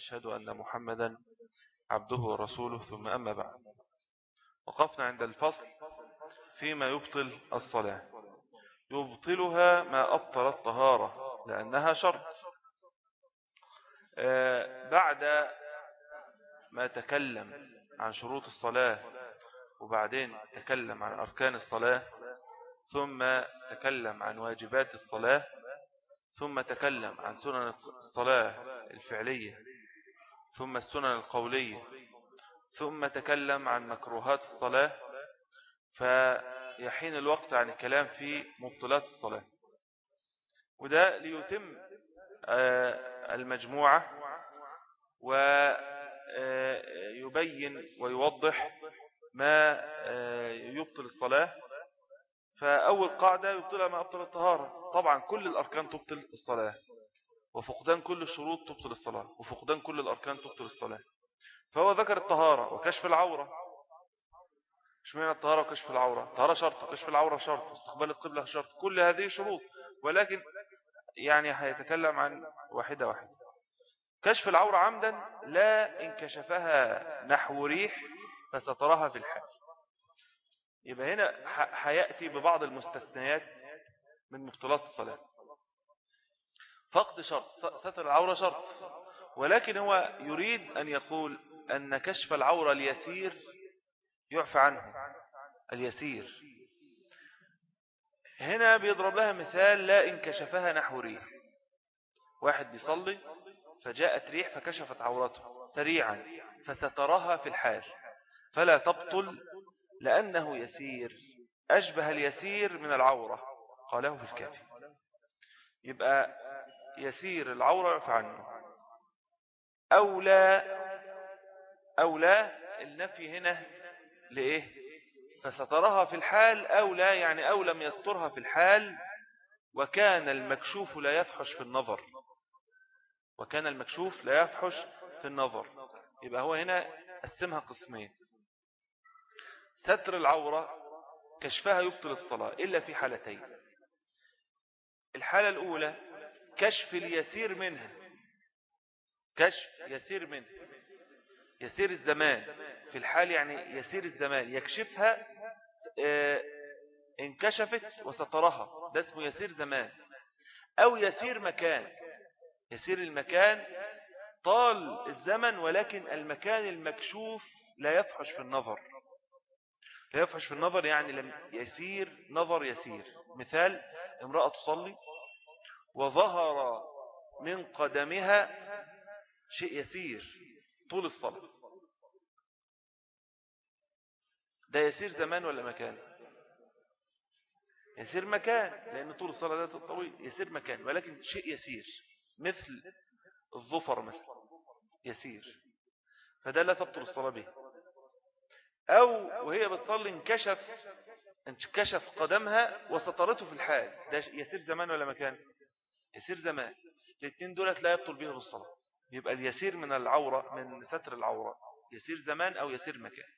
وأشهد أن محمدا عبده ورسوله ثم أما بعد. وقفنا عند الفصل فيما يبطل الصلاة. يبطلها ما أبطل الطهارة لأنها شرط آه، بعد ما تكلم عن شروط الصلاة وبعدين تكلم عن أركان الصلاة ثم تكلم عن واجبات الصلاة ثم تكلم عن سنن الصلاة الفعلية ثم السنن القولية ثم تكلم عن مكروهات الصلاة فيحين الوقت عن الكلام في مبطلات الصلاة. وده ليتم آه، المجموعة ويبين ويوضح ما آه، يبطل الصلاة. فأول قاعدة يبطلها ما أبطل الطهارة. طبعا كل الأركان تبطل الصلاة. وفقدان كل الشروط تبطل الصلاة وفقدان كل الأركان تبطل الصلاة. فهو ذكر الطهارة وكشف العورة. مش معنى الطهارة وكشف العورة؟ الطهارة شرط وكشف العورة شرط واستقبال القبلة شرط كل هذه شروط. ولكن يعني هيتكلم عن واحدة واحدة. كشف العورة عمدا لا إن كشفها نحو ريح فستراها في الحال. يبقى هنا هيأتي ببعض المستثنيات من مبطلات الصلاة. فقد شرط ستر العورة شرط. ولكن هو يريد أن يقول أن كشف العورة اليسير يعفى عنه اليسير. هنا بيضرب لها مثال لا إن كشفها نحو ريح. واحد بيصلي فجاءت ريح فكشفت عورته سريعا فسترها في الحال. فلا تبطل لأنه يسير أشبه اليسير من العورة قاله في الكافي. يبقى يسير العورة يعفى عنه. أو لا أو لا النفي هنا لإيه؟ فسترها في الحال أو لا يعني أو لم يسترها في الحال وكان المكشوف لا يفحش في النظر. وكان المكشوف لا يفحش في النظر. يبقى هو هنا قسمها قسمين. ستر العورة كشفها يبطل الصلاة إلا في حالتين. الحالة الأولى كشف اليسير منها. كشف يسير منها. يسير الزمان. في الحال يعني يسير الزمان. يكشفها آه، انكشفت وسترها ده اسمه يسير زمان. أو يسير مكان. يسير المكان طال الزمن ولكن المكان المكشوف لا يفحش في النظر. لا يفحش في النظر يعني لم يسير نظر يسير. مثال امرأة تصلي وظهر من قدمها شيء يسير طول الصلاة. ده يسير زمان ولا مكان؟ يسير مكان لأن طول الصلاة ده طويل. يسير مكان ولكن شيء يسير مثل الظفر مثلا يسير. فده لا تبطل الصلاة به. أو وهي بتصلي انكشف انكشف قدمها وسطرته في الحال ده يسير زمان ولا مكان؟ يسير زمان الاثنين دولت لا يبطل بهم الصلاة. يبقى اليسير من العورة من ستر العورة. يسير زمان أو يسير مكان.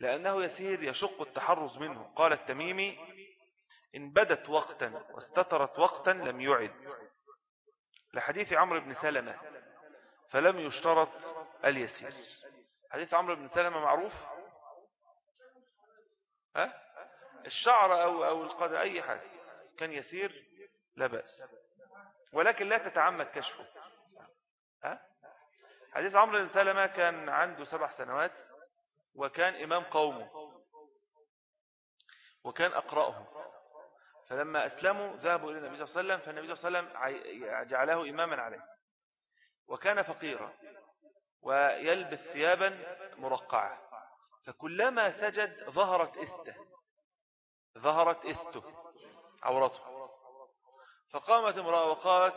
لأنه يسير يشق التحرز منه. قال التميمي إن بدت وقتا واستترت وقتا لم يعد. لحديث عمرو بن سلمة فلم يشترط اليسير. حديث عمرو بن سلمة معروف؟ ها؟ الشعر أو, أو القدر أي حاجة. كان يسير لا بأس. ولكن لا تتعمد كشفه. ها؟ حديث عمرو بن سلمة كان عنده سبع سنوات وكان إمام قومه وكان أقرأهم فلما أسلموا ذهبوا إلى النبي صلى الله عليه وسلم فالنبي صلى الله عليه وسلم جعله إماما عليه. وكان فقيرا ويلبس ثيابا مرقعة. فكلما سجد ظهرت إسته ظهرت إسته عورته. فقامت امرأة وقالت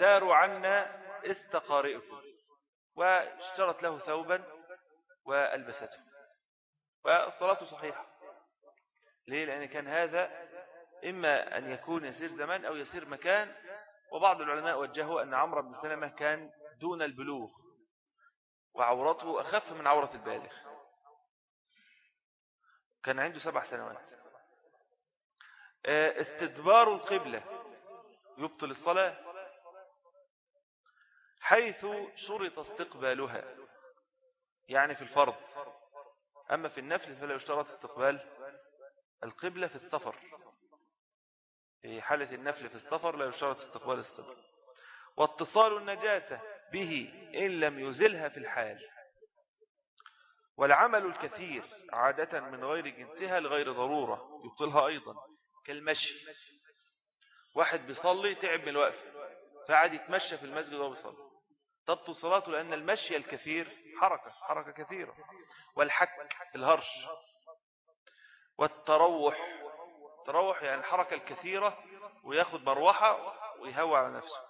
داروا عنا استقارئكم. واشترت له ثوبا وألبسته. والصلاة صحيحة. ليه؟ لأن كان هذا إما أن يكون يسير زمان أو يسير مكان. وبعض العلماء وجهوا أن عمرو بن سلمة كان دون البلوغ. وعورته أخف من عورة البالغ. كان عنده سبع سنوات. آه، استدبار القبلة. يبطل الصلاة. حيث شرط استقبالها. يعني في الفرض. أما في النفل فلا يشترط استقبال القبلة في السفر. في حالة النفل في السفر لا يشترط استقبال القبلة واتصال النجاسة به إن لم يزلها في الحال. والعمل الكثير عادة من غير جنسها لغير ضرورة. يبطلها أيضا. كالمشي. واحد بيصلي تعب من الوقف فقعد يتمشى في المسجد وهو بيصلي. تبطل صلاته لأن المشي الكثير حركة حركة كثيرة. والحك الهرش. والتروح التروح يعني الحركة الكثيرة وياخد مروحة ويهوى على نفسه.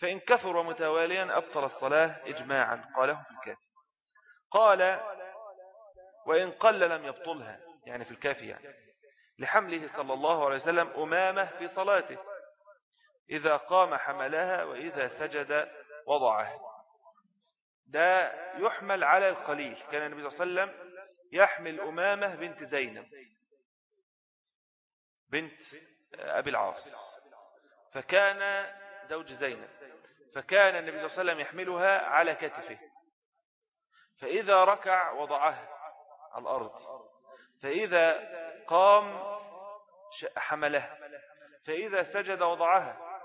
فإن كثر متواليا أبطل الصلاة إجماعا قاله في الكافي. قال وإن قل لم يبطلها. يعني في الكافي يعني. لحمله صلى الله عليه وسلم أمامه في صلاته. إذا قام حملها وإذا سجد وضعها ده يحمل على القليل. كان النبي صلى الله عليه وسلم يحمل أمامه بنت زينب. بنت أبي العاص. فكان زوج زينب. فكان النبي صلى الله عليه وسلم يحملها على كتفه. فإذا ركع وضعها على الأرض. فإذا قام حملها فإذا سجد وضعها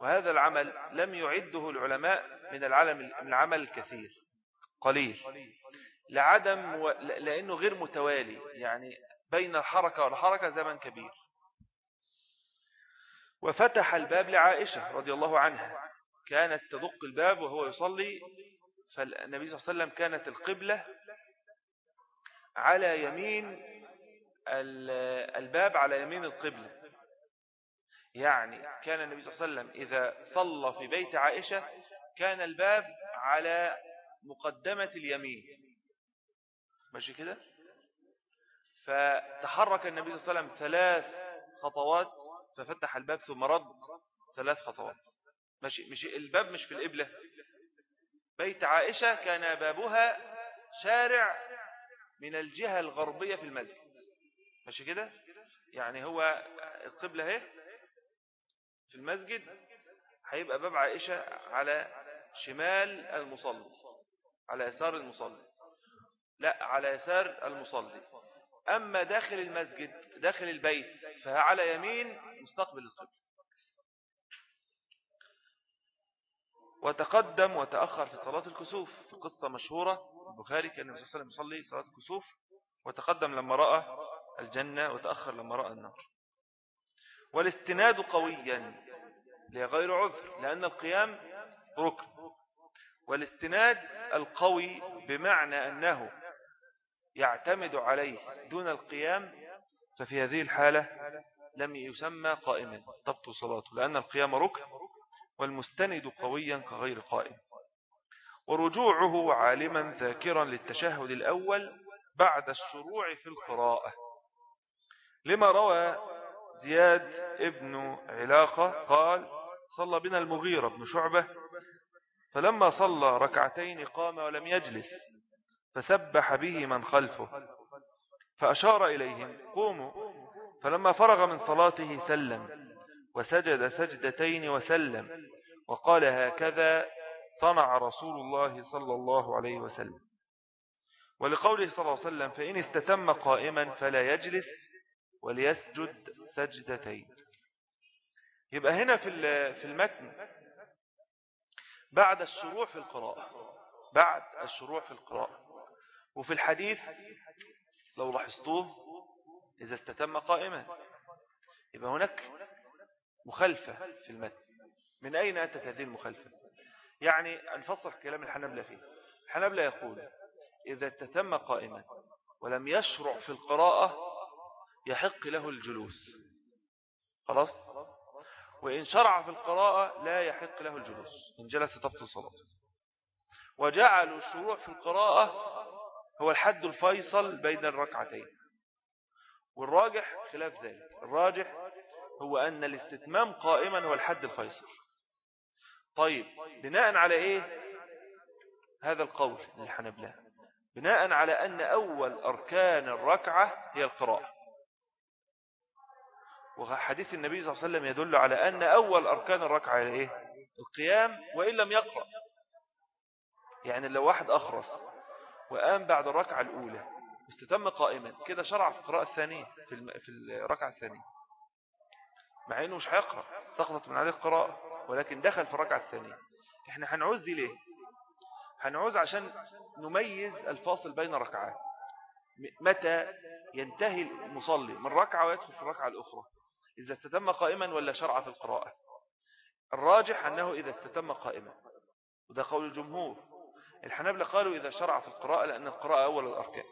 وهذا العمل لم يعده العلماء من العلم العمل الكثير قليل لعدم لأنه غير متوالي يعني بين الحركة والحركة زمن كبير. وفتح الباب لعائشة رضي الله عنها كانت تدق الباب وهو يصلي فالنبي صلى الله عليه وسلم كانت القبلة على يمين الباب على يمين القبلة. يعني كان النبي صلى الله عليه وسلم إذا صلى في بيت عائشة كان الباب على مقدمة اليمين. ماشي كده؟ فتحرك النبي صلى الله عليه وسلم ثلاث خطوات ففتح الباب ثم رد ثلاث خطوات. ماشي مش الباب مش في القبلة. بيت عائشة كان بابها شارع من الجهة الغربية في المسجد. ماشي كده؟ يعني هو القبلة اهي في المسجد هيبقى باب عائشة على شمال المصلي على يسار المصلي. لا على يسار المصلي. أما داخل المسجد داخل البيت فعلى يمين مستقبل القبل وتقدم وتأخر في صلاة الكسوف في قصة مشهورة البخاري كأن النبي صلى الله عليه وسلم يصلي صلاة الكسوف وتقدم لما رأى الجنة وتأخر لما رأى النار. والاستناد قويا لغير عذر لأن القيام ركن. والاستناد القوي بمعنى أنه يعتمد عليه دون القيام ففي هذه الحالة لم يسمى قائما تبطل صلاته لأن القيام ركن والمستند قويا كغير قائم. ورجوعه عالما ذاكرا للتشهد الأول بعد الشروع في القراءة. لما روى زياد ابن علاقة قال صلى بنا المغيرة بن شعبة فلما صلى ركعتين قام ولم يجلس فسبح به من خلفه فأشار إليهم قوموا. فلما فرغ من صلاته سلم وسجد سجدتين وسلم وقال هكذا صنع رسول الله صلى الله عليه وسلم. ولقوله صلى الله عليه وسلم فإن استتم قائما فلا يجلس وليسجد سجدتين. يبقى هنا في في المتن بعد الشروع في القراءة بعد الشروع في القراءة. وفي الحديث لو لاحظتوه إذا استتم قائما. يبقى هناك مخالفة في المتن. من أين أتت هذه المخالفة؟ يعني نفصل كلام الحنبلة فيه. الحنبلة يقول إذا استتم قائما ولم يشرع في القراءة يحق له الجلوس. خلاص؟ وإن شرع في القراءة لا يحق له الجلوس. إن جلس تبطل صلاته. وجعلوا الشروع في القراءة هو الحد الفيصل بين الركعتين. والراجح خلاف ذلك. الراجح هو أن الاستتمام قائما هو الحد الفيصل. طيب بناء على إيه؟ هذا القول للحنبلة. بناء على أن أول أركان الركعة هي القراءة. وحديث النبي صلى الله عليه وسلم يدل على أن أول أركان الركعة إيه؟ القيام وإن لم يقرأ. يعني لو واحد أخرس وقام بعد الركعة الأولى استتم قائما كده شرع في القراءة الثانية في, في الركعة الثانية. مع أنه مش هيقرأ سقطت من عليه القراءة ولكن دخل في الركعة الثانية. إحنا هنعوز دي ليه؟ هنعوز عشان نميز الفاصل بين ركعات متى ينتهي المصلي من ركعة ويدخل في الركعة الأخرى. إذا استتم قائما ولا شرع في القراءة؟ الراجح أنه إذا استتم قائما. وده قول الجمهور. الحنابلة قالوا إذا شرع في القراءة لأن القراءة أول الأركان.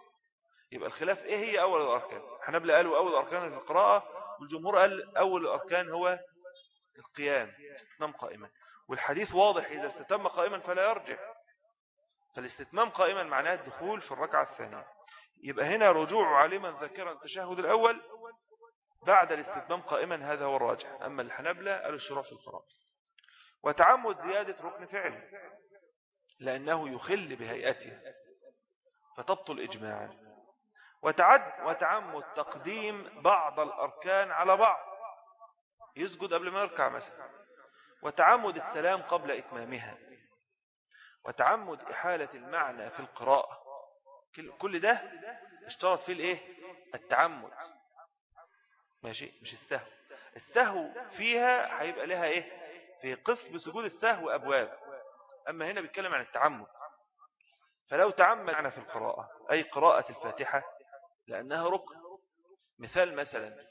يبقى الخلاف إيه هي أول الأركان؟ الحنابلة قالوا أول الأركان في القراءة والجمهور قال أول الأركان هو القيام استتمام قائما. والحديث واضح إذا استتم قائما فلا يرجع. فالاستتمام قائما معناه الدخول في الركعة الثانية. يبقى هنا رجوع عالما ذاكرا التشهد الأول بعد الاستتمام قائما هذا هو الراجح. أما الحنبلة قالوا الشروع في القراءة وتعمد زيادة ركن فعل لأنه يخل بهيئته فتبطل إجماعا. وتعد وتعمد تقديم بعض الأركان على بعض. يسجد قبل ما يركع مثلا. وتعمد السلام قبل إتمامها. وتعمد إحالة المعنى في القراءة. كل ده اشترط فيه الإيه؟ التعمد. ماشي مش السهو. السهو فيها هيبقى لها إيه؟ في قسم سجود السهو أبواب. أما هنا بيتكلم عن التعمد. فلو تعمد معنا في القراءة أي قراءة الفاتحة لأنها ركن. مثال مثلا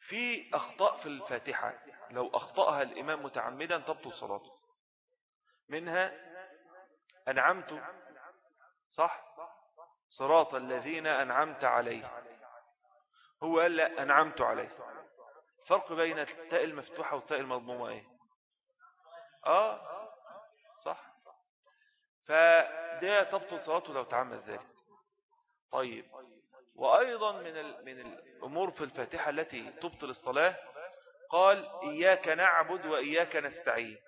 في أخطاء في الفاتحة. لو أخطأها الإمام متعمدا تبطل صلاته. منها أنعمت صح؟ صراط الذين أنعمت عليه هو قال لا أنعمت عليه فرق بين التاء المفتوحة والتاء المضمومة إيه؟ آه صح. فده تبطل صلاته لو تعمد ذلك. طيب وأيضا من من الأمور في الفاتحة التي تبطل الصلاة قال إياك نعبد وإياك نستعين.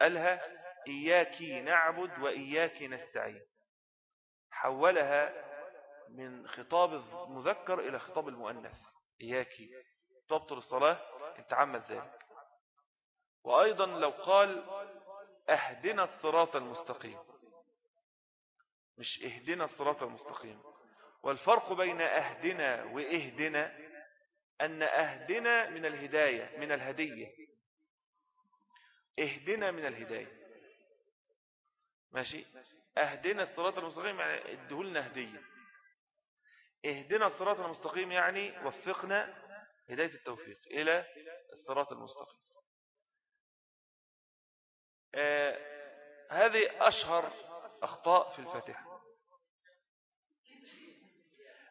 قالها إياك نعبد وإياك نستعين. حولها من خطاب المذكر إلى خطاب المؤنث. إياك. تبطل الصلاة. إن تعمد ذلك. وأيضا لو قال أهدنا الصراط المستقيم. مش اهدنا الصراط المستقيم. والفرق بين أهدنا وإهدنا أن أهدنا من الهداية من الهدية. اهدنا من الهداية. ماشي؟ اهدنا الصراط المستقيم يعني ادهلنا هدية. اهدنا الصراط المستقيم يعني وفقنا هداية التوفيق إلى الصراط المستقيم. آه هذه أشهر أخطاء في الفاتحة.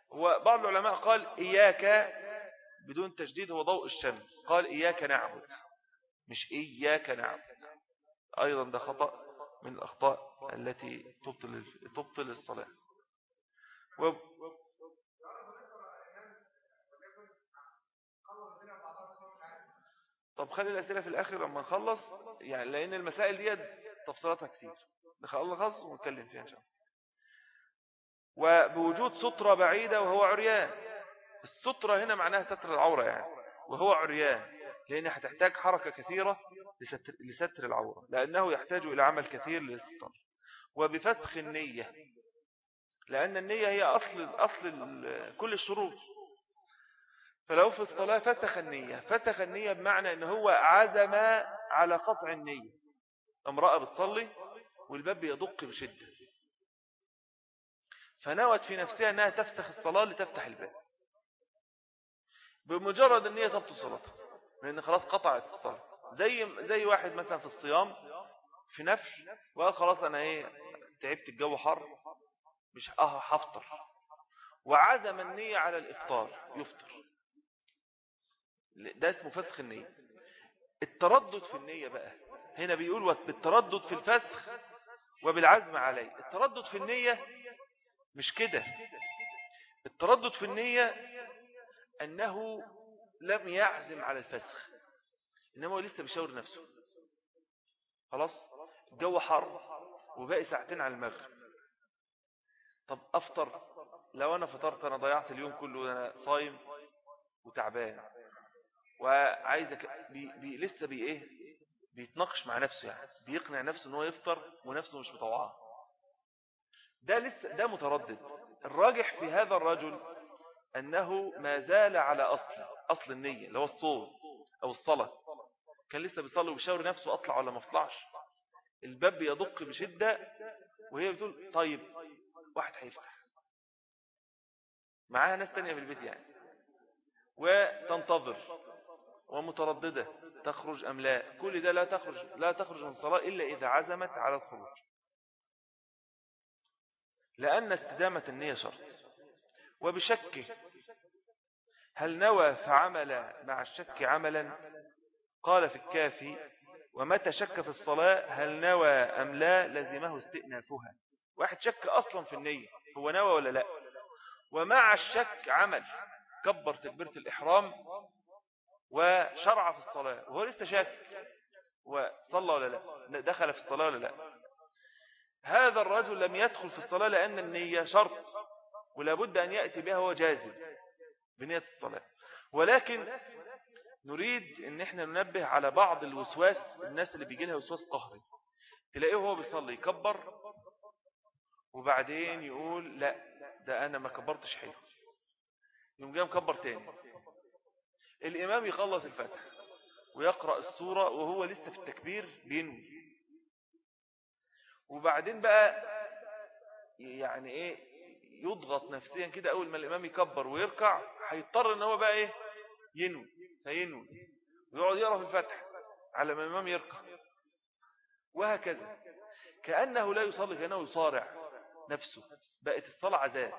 وبعض العلماء قال إياك بدون تجديد هو ضوء الشمس. قال إياك نعبد مش إياك نعبد. أيضا ده خطأ من الأخطاء التي تبطل, تبطل الصلاة. طب خلي الأسئلة في الآخر لما نخلص يعني لأن المسائل دي تفصيلاتها كتير. نخلص ونتكلم فيها إن شاء الله. وبوجود سترة بعيدة وهو عريان. السترة هنا معناها ستر العورة يعني. وهو عريان. لأن هتحتاج حركة كثيرة لستر, لستر العورة. لأنه يحتاج إلى عمل كثير للستر. وبفسخ النية. لأن النية هي أصل, أصل كل الشروط. فلو في الصلاة فسخ النية فسخ النية بمعنى أنه هو عزم على قطع النية. امرأة بتصلي والباب بيدق بشدة. فنوت في نفسها أنها تفسخ الصلاة لتفتح الباب. بمجرد النية تبطل صلاتها. لأن خلاص قطعت الصلاة. زي زي واحد مثلا في الصيام في نفش وقال خلاص أنا إيه تعبت الجو حر مش أه هفطر. وعزم النية على الإفطار يفطر. ده اسمه فسخ النية. التردد في النية بقى هنا بيقول بالتردد في الفسخ وبالعزم عليه. التردد في النية مش كده. التردد في النية أنه لم يعزم على الفسخ إنما هو لسه بيشاور نفسه. خلاص؟ الجو حر وباقي ساعتين على المغرب. طب أفطر؟ لو أنا فطرت أنا ضيعت اليوم كله أنا صايم وتعبان. وعايزك بي بي لسه بي إيه؟ بيتناقش مع نفسه يعني بيقنع نفسه إن هو يفطر ونفسه مش مطوعاه. ده لسه ده متردد. الراجح في هذا الرجل أنه ما زال على أصل أصل النية اللي هو الصوم أو الصلاة. كان لسه بيصلي وبيشاور نفسه أطلع ولا ما أطلعش. الباب يدق بشدة وهي بتقول طيب واحد هيفتح. معاها ناس تانية في البيت يعني. وتنتظر. ومترددة. تخرج أم لا؟ كل ده لا تخرج لا تخرج من الصلاة إلا إذا عزمت على الخروج. لأن استدامة النية شرط. وبشكه هل نوى فعمل مع الشك عملا؟ قال في الكافي ومتى شك في الصلاة؟ هل نوى أم لا؟ لزمه استئنافها. واحد شك أصلا في النية هو نوى ولا لا؟ ومع الشك عمل. كبر تكبيرة الإحرام وشرع في الصلاة. وهو لسه شاك وصلى ولا لا؟ دخل في الصلاة ولا لا؟ هذا الرجل لم يدخل في الصلاة لأن النية شرط ولا بد أن يأتي بها هو جازم بنية الصلاة. ولكن نريد إن إحنا ننبه على بعض الوسواس الناس اللي بيجي لها وسواس قهري. تلاقيه هو بيصلي يكبر وبعدين يقول لا ده أنا ما كبرتش حلو يوم جاي مكبر تاني. الإمام يخلص الفتح ويقرأ السورة وهو لسه في التكبير بينوي. وبعدين بقى يعني إيه يضغط نفسيا كده أول ما الإمام يكبر ويركع هيضطر إن هو بقى إيه ينوي فينوي ويقعد يقرأ في الفتح على ما الإمام يركع. وهكذا. كأنه لا يصلي كأنه يصارع نفسه. بقت الصلاة عذاب.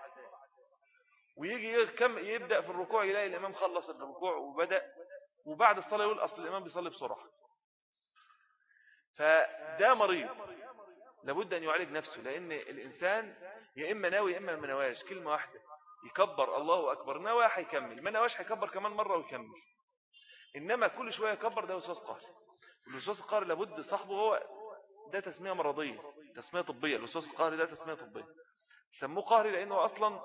ويجي يبدأ في الركوع يلاقي الإمام خلص الركوع وبدأ وبعد الصلاة يقول أصل الإمام بيصلي بسرعة. فده مريض. لابد أن يعالج نفسه لأن الإنسان يا إما ناوي يا إما ما نواش كلمة واحدة. يكبر الله أكبر. نوى هيكمل ما نواش هيكبر كمان مرة ويكمل. إنما كل شوية يكبر ده وسواس قهري الوسواس القهري لابد صاحبه هو ده تسمية مرضية تسمية طبية. الوسواس القهري ده تسمية طبية. سموه قهري لأنه أصلا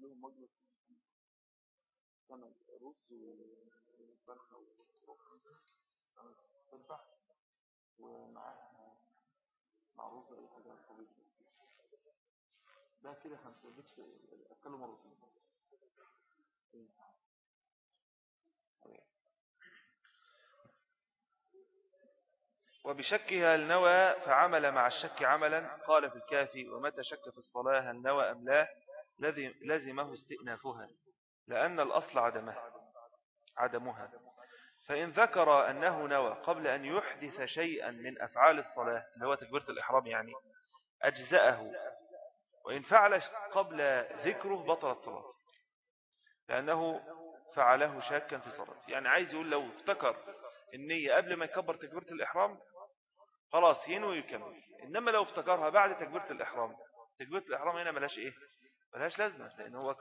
لهم مجلس سنة رز وفرخة وتذبح ومعاها مع رز أي حاجة طبيعية ده كده بس أكلوا مرتين وبشكها النوى فعمل مع الشك عملا. قال في الكافي ومتى شك في الصلاة هل نوى أم لا؟ لزمه استئنافها لأن الأصل عدمها عدمها. فإن ذكر أنه نوى قبل أن يحدث شيئا من أفعال الصلاة اللي هو تكبيرة الإحرام يعني أجزأه. وإن فعل قبل ذكره بطلت صلاة لأنه فعله شاكا في صلاة يعني عايز يقول لو افتكر النية قبل ما يكبر تكبيرة الإحرام خلاص ينوي يكمل إنما لو افتكرها بعد تكبيرة الإحرام تكبيرة الإحرام هنا ملاش إيه؟ ملاش لازمة لأن هو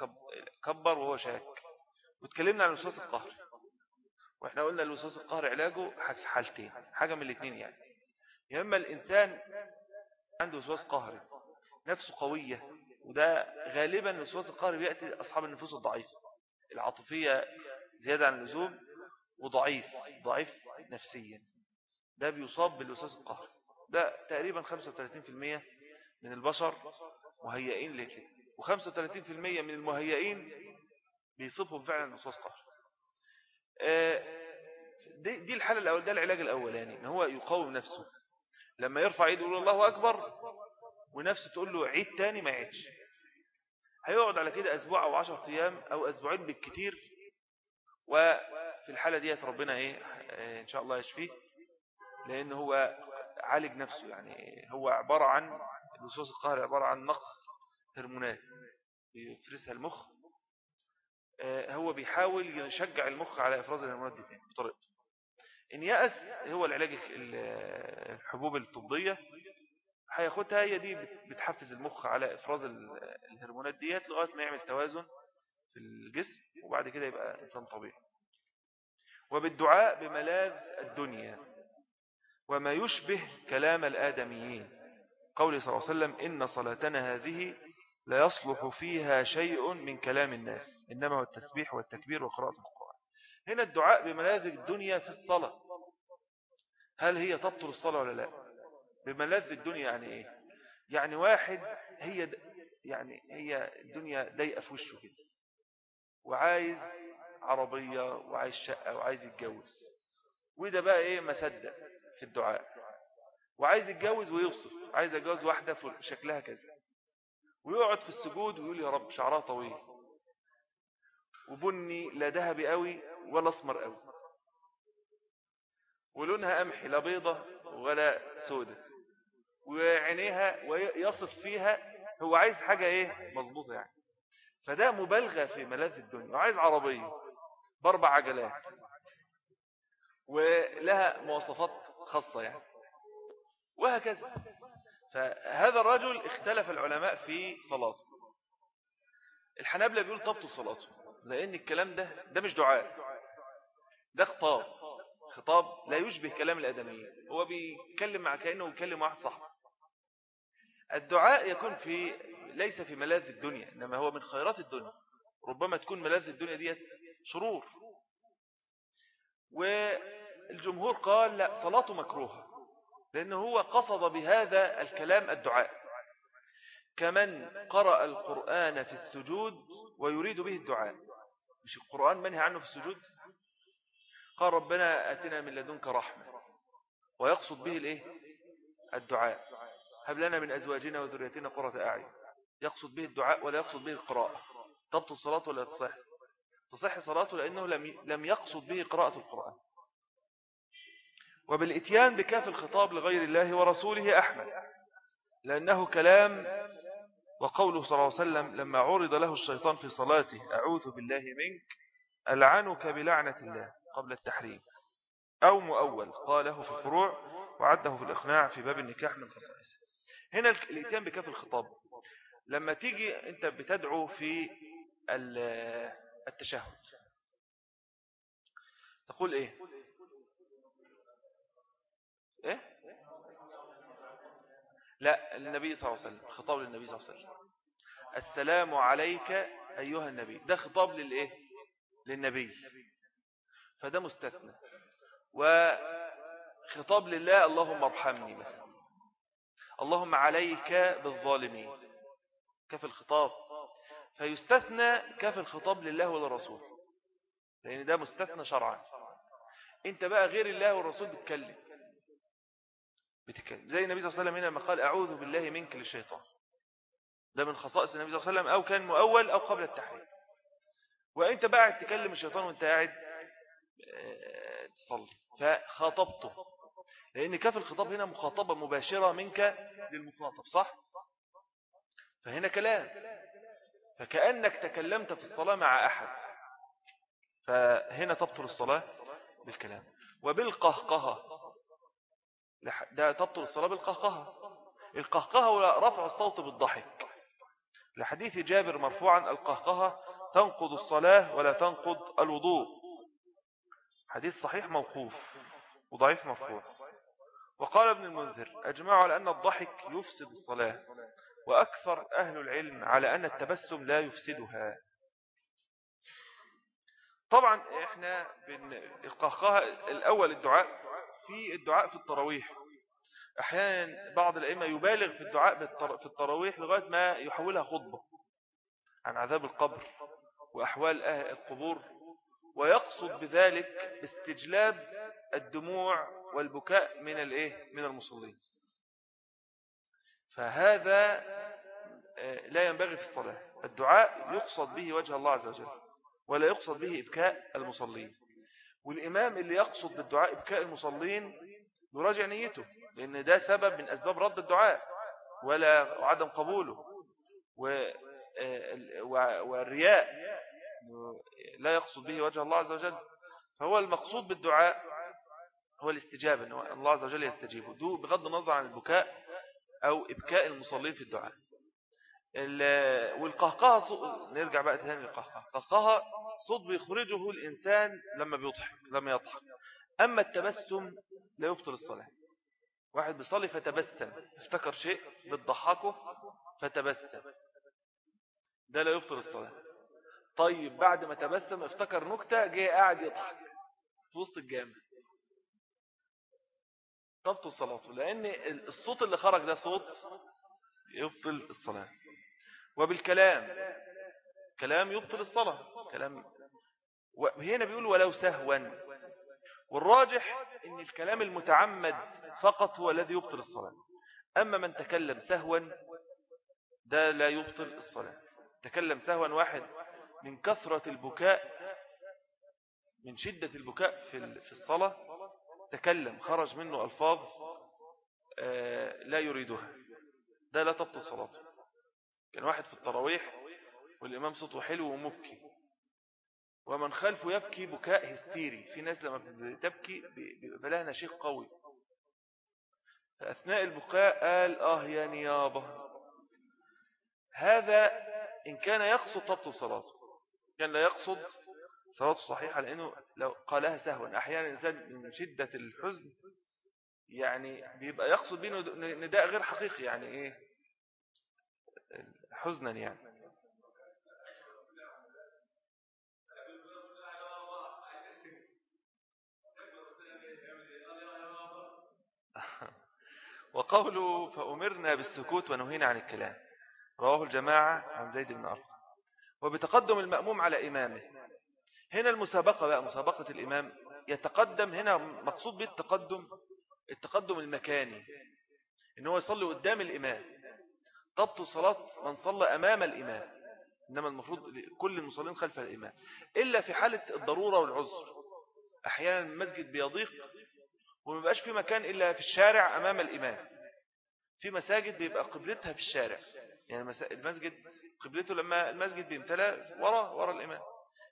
كبر وهو شاك. واتكلمنا عن الوسواس القهري. وإحنا قلنا الوسواس القهري علاجه حالتين حاجة من الاثنين يعني. يا إما الإنسان عنده وسواس قهري نفسه قوية وده غالبا الوسواس القهري بيأتي أصحاب النفوس الضعيفة. العاطفية زيادة عن اللزوم وضعيف ضعيف نفسيا. ده بيصاب بالوسواس القهري. ده تقريبا 35% من البشر مهيئين لكده. و35% من المهيئين بيصيبهم فعلا وسواس قهري آه، دي, دي الحالة الأول ده العلاج الأولاني إن هو يقاوم نفسه. لما يرفع يده يقول الله أكبر ونفسه تقول له عيد تاني ما يعيدش. هيقعد على كده أسبوع أو عشر أيام أو أسبوعين بالكتير وفي الحالة ديت ربنا إيه آه، إن شاء الله يشفيه لأن هو عالج نفسه يعني هو عبارة عن الوسواس القهري عبارة عن نقص هرمونات يفرزها المخ آه، هو بيحاول يشجع المخ على إفراز الهرمونات دي تاني بطريقته. إن يأس هو العلاج الحبوب الطبية هياخدها هي دي بتحفز المخ على إفراز الهرمونات ديت لغاية ما يعمل توازن في الجسم وبعد كده يبقى إنسان طبيعي. وبالدعاء بملاذ الدنيا وما يشبه كلام الآدميين. قول صلى الله عليه وسلم إن صلاتنا هذه لا يصلح فيها شيء من كلام الناس إنما هو التسبيح والتكبير وقراءة القرآن. هنا الدعاء بملاذ الدنيا في الصلاة. هل هي تبطل الصلاة ولا لا؟ بملاذ الدنيا يعني إيه؟ يعني واحد هي يعني هي الدنيا ضيقة في وشه كده وعايز عربية وعايز شقة وعايز يتجوز. وده بقى إيه مصدق في الدعاء؟ وعايز يتجوز ويوصف عايز يتجوز واحدة شكلها كذا. ويقعد في السجود ويقول يا رب شعرها طويل. وبني لا ذهبي قوي ولا أسمر قوي. ولونها قمحي لا بيضة ولا سودة. وعينيها ويصف فيها هو عايز حاجة إيه؟ مظبوطة يعني. فده مبالغة في ملاذ الدنيا. وعايز عربية بأربع عجلات. ولها مواصفات خاصة يعني. وهكذا. فهذا الرجل اختلف العلماء في صلاته. الحنابلة بيقول تبطل صلاته لأن الكلام ده ده مش دعاء ده خطاب. خطاب لا يشبه كلام الأدميين هو بيتكلم مع كأنه يكلم واحد صاحبه. الدعاء يكون في ليس في ملاذ الدنيا إنما هو من خيرات الدنيا. ربما تكون ملاذ الدنيا ديت شرور والجمهور قال لا صلاته مكروهة. لأنه هو قصد بهذا الكلام الدعاء. كمن قرأ القرآن في السجود ويريد به الدعاء. مش القرآن منهي عنه في السجود؟ قال ربنا أتنا من لدنك رحمة. ويقصد به الإيه؟ الدعاء. هب لنا من أزواجنا وذريتنا قرة أعين. يقصد به الدعاء ولا يقصد به القراءة. تبطل صلاته ولا تصح؟ تصح صلاته لأنه لم يقصد به قراءة القرآن. وبالإتيان بكاف الخطاب لغير الله ورسوله أحمد لأنه كلام وقوله صلى الله عليه وسلم لما عرض له الشيطان في صلاته أعوذ بالله منك ألعنك بلعنة الله قبل التحريم. أو مؤول قاله في الفروع وعده في الإقناع في باب النكاح من خصائصه. هنا الإتيان بكاف الخطاب لما تيجي أنت بتدعو في التشهد تقول إيه؟ إيه؟ لا النبي صلى الله عليه وسلم خطاب للنبي صلى الله عليه وسلم. السلام عليك أيها النبي. ده خطاب للإيه؟ للنبي. فده مستثنى. وخطاب لله اللهم ارحمني مثلا. اللهم عليك بالظالمين. كيف الخطاب؟ فيستثنى كيف الخطاب لله وللرسول لأن ده مستثنى شرعا. أنت بقى غير الله والرسول بتكلم. بتكلم زي النبي صلى الله عليه وسلم هنا لما قال أعوذ بالله منك للشيطان. ده من خصائص النبي صلى الله عليه وسلم أو كان مؤول أو قبل التحريم. وانت بقى تكلم الشيطان وأنت قاعد آه، تصلي. فخاطبته. لأن كاف الخطاب هنا مخاطبة مباشرة منك للمخاطب صح؟ فهنا كلام. فكأنك تكلمت في الصلاة مع أحد. فهنا تبطل الصلاة بالكلام. وبالقهقهة. ده تبطل الصلاة بالقهقهة. القهقهة رفع الصوت بالضحك. لحديث جابر مرفوعا القهقهة تنقض الصلاة ولا تنقض الوضوء. حديث صحيح موقوف وضعيف مرفوع. وقال ابن المنذر أجمعوا على أن الضحك يفسد الصلاة وأكثر أهل العلم على أن التبسم لا يفسدها. طبعا إحنا القهقه الأول الدعاء في الدعاء في التراويح. أحيانا بعض الأئمة يبالغ في الدعاء في التراويح لغاية ما يحولها خطبة عن عذاب القبر وأحوال أهل القبور ويقصد بذلك استجلاب الدموع والبكاء من الإيه؟ من المصلين. فهذا آه، لا ينبغي في الصلاة. الدعاء يقصد به وجه الله عز وجل ولا يقصد به إبكاء المصلين. والإمام اللي يقصد بالدعاء إبكاء المصلين يراجع نيته لأن ده سبب من أسباب رد الدعاء ولا عدم قبوله آه، والرياء لا يقصد به وجه الله عز وجل. فهو المقصود بالدعاء هو الاستجابة أن الله عز وجل يستجيبه بغض النظر عن البكاء أو إبكاء المصلين في الدعاء. والقهقهة نرجع بقى تاني للقهقهة. القهقهة صوت بيخرجه الإنسان لما بيضحك لما يضحك. أما التبسم لا يبطل الصلاة. واحد بيصلي فتبسم افتكر شيء بتضحكه فتبسم. ده لا يبطل الصلاة. طيب بعد ما تبسم افتكر نكتة جه قاعد يضحك في وسط الجامع. تبطل صلاته لأن الصوت اللي خرج ده صوت يبطل الصلاة. وبالكلام كلام يبطل الصلاة. كلام. وهنا بيقول ولو سهوا. والراجح إن الكلام المتعمد فقط هو الذي يبطل الصلاة. أما من تكلم سهوا ده لا يبطل الصلاة. تكلم سهوا واحد من كثرة البكاء من شدة البكاء في الصلاة تكلم خرج منه ألفاظ آه، لا يريدها. ده لا تبطل صلاته. كان واحد في التراويح والإمام صوته حلو ومبكي. ومن خلفه يبكي بكاء هستيري. في ناس لما بتبكي بيبقى لها نشيق قوي. فأثناء البكاء قال آه يا نيابة. هذا إن كان يقصد تبطل صلاته. كان لا يقصد صلاته صحيحة لأنه لو قالها سهوا. أحيانا الإنسان من شدة الحزن يعني بيبقى يقصد بينه نداء غير حقيقي يعني إيه؟ حزنا يعني. وقوله فأمرنا بالسكوت ونهينا عن الكلام. رواه الجماعة عن زيد بن أرقم. وبتقدم المأموم على إمامه. هنا المسابقة بقى مسابقة الإمام يتقدم هنا مقصود بالتقدم التقدم المكاني إن هو يصلي قدام الإمام. ضبط صلاة من صلى أمام الإمام. إنما المفروض كل المصلين خلف الإمام. إلا في حالة الضرورة والعذر. أحيانا المسجد بيضيق وما بقاش في مكان إلا في الشارع أمام الإمام. في مساجد بيبقى قبلتها في الشارع. يعني المسجد قبلته لما المسجد بيمتلى ورا ورا الإمام.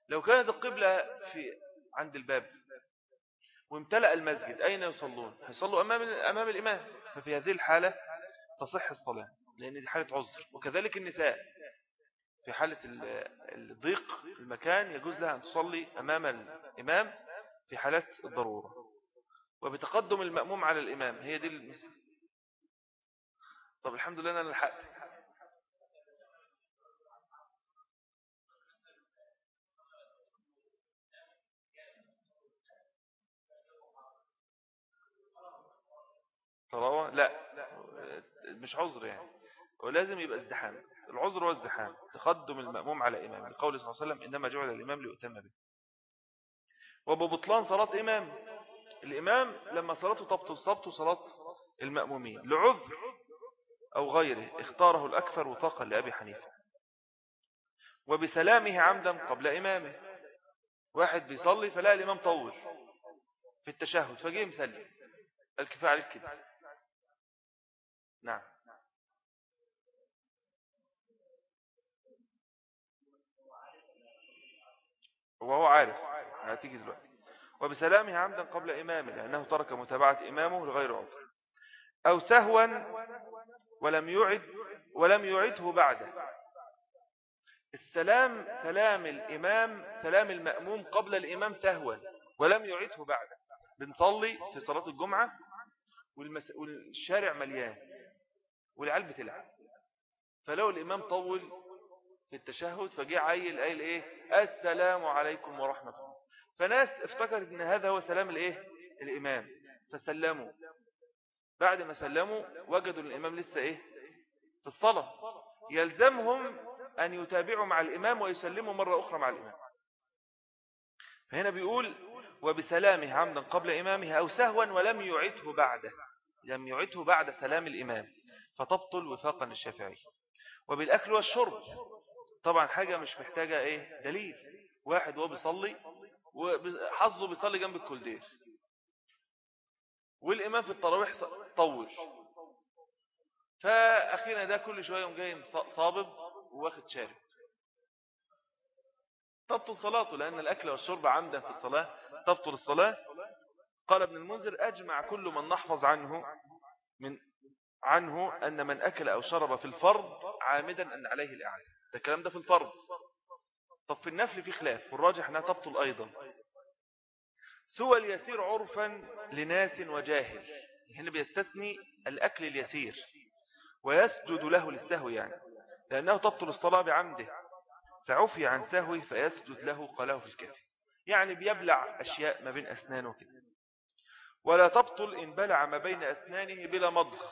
لو كانت القبلة في عند الباب وامتلأ المسجد أين يصلون؟ يصلوا أمام, أمام الإمام. ففي هذه الحالة تصح الصلاة لأن دي حالة عذر. وكذلك النساء. في حالة الضيق المكان يجوز لها أن تصلي أمام الإمام في حالة الضرورة. وبتقدم المأموم على الإمام. هي دي المسألة. طب الحمد لله أنا لحقت. طراوة لا. مش عذر يعني. ولازم يبقى ازدحام. العذر والزحام تقدم المأموم على إمام. لقول صلى الله عليه وسلم إنما جعل الإمام ليؤتم به. وببطلان صلاة إمام. الإمام لما صلاته تبطل صبته صلاة المأمومين لعذر أو غيره اختاره الأكثر وثاقا لأبي حنيفة. وبسلامه عمدا قبل إمامه. واحد بيصلي فلا الإمام طول في التشهد فجيه مسلم. الكفاء عليك كده. نعم. وهو عارف. هتيجي دلوقتي. وبسلامه عمدا قبل إمامه لأنه ترك متابعة إمامه لغير عذر أو سهوا ولم يعد ولم يعده بعده. السلام سلام الإمام سلام المأموم قبل الإمام سهوا ولم يعده بعده. بنصلي في صلاة الجمعة والمس... والشارع مليان والعيال بتلعب. فلو الإمام طول في التشهد فجاء عيل قايل إيه؟ السلام عليكم ورحمة الله. فناس افتكرت إن هذا هو سلام الإيه؟ الإمام. فسلموا. بعد ما سلموا وجدوا الإمام لسه إيه؟ في الصلاة. يلزمهم أن يتابعوا مع الإمام ويسلموا مرة أخرى مع الإمام. فهنا بيقول وبسلامه عمدا قبل إمامه أو سهوا ولم يعده بعده. لم يعده بعد سلام الإمام. فتبطل وفاقا للشافعي. وبالأكل والشرب. طبعا حاجة مش محتاجة إيه؟ دليل. واحد وهو بيصلي وحظه بيصلي جنب الكولدير. والإمام في التراويح طول. فأخيرا ده كل شوية يوم جاي صابب وواخد شارب. تبطل صلاته لأن الأكل والشرب عمدا في الصلاة. تبطل الصلاة. قال ابن المنذر أجمع كل من نحفظ عنه من عنه أن من أكل أو شرب في الفرض عامدا أن عليه الإعادة. ده الكلام ده في الفرض. طب في النفل في خلاف والراجح أنها تبطل أيضا. سوى اليسير عرفا لناس وجاهل. هنا بيستثني الأكل اليسير. ويسجد له للسهو يعني. لأنه تبطل الصلاة بعمده. فعفي عن سهوه فيسجد له قاله في الكافي يعني بيبلع أشياء ما بين أسنانه كده ولا تبطل إن بلع ما بين أسنانه بلا مضغ.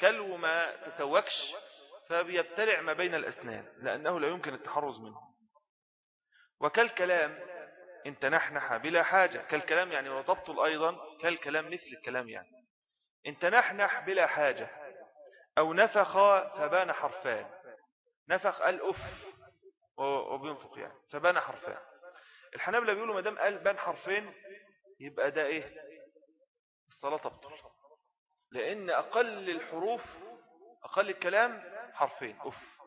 كلو ما تسوكش فبيبتلع ما بين الأسنان لأنه لا يمكن التحرز منه. وكالكلام إن تنحنح بلا حاجة. كالكلام يعني وتبطل أيضا كالكلام مثل الكلام يعني. إن تنحنح بلا حاجة أو نفخ فبان حرفان. نفخ قال أف وبينفق يعني فبان حرفان. الحنابلة بيقولوا مدام قال بان حرفين يبقى ده إيه؟ الصلاة تبطل لأن أقل الحروف أقل الكلام حرفين. أف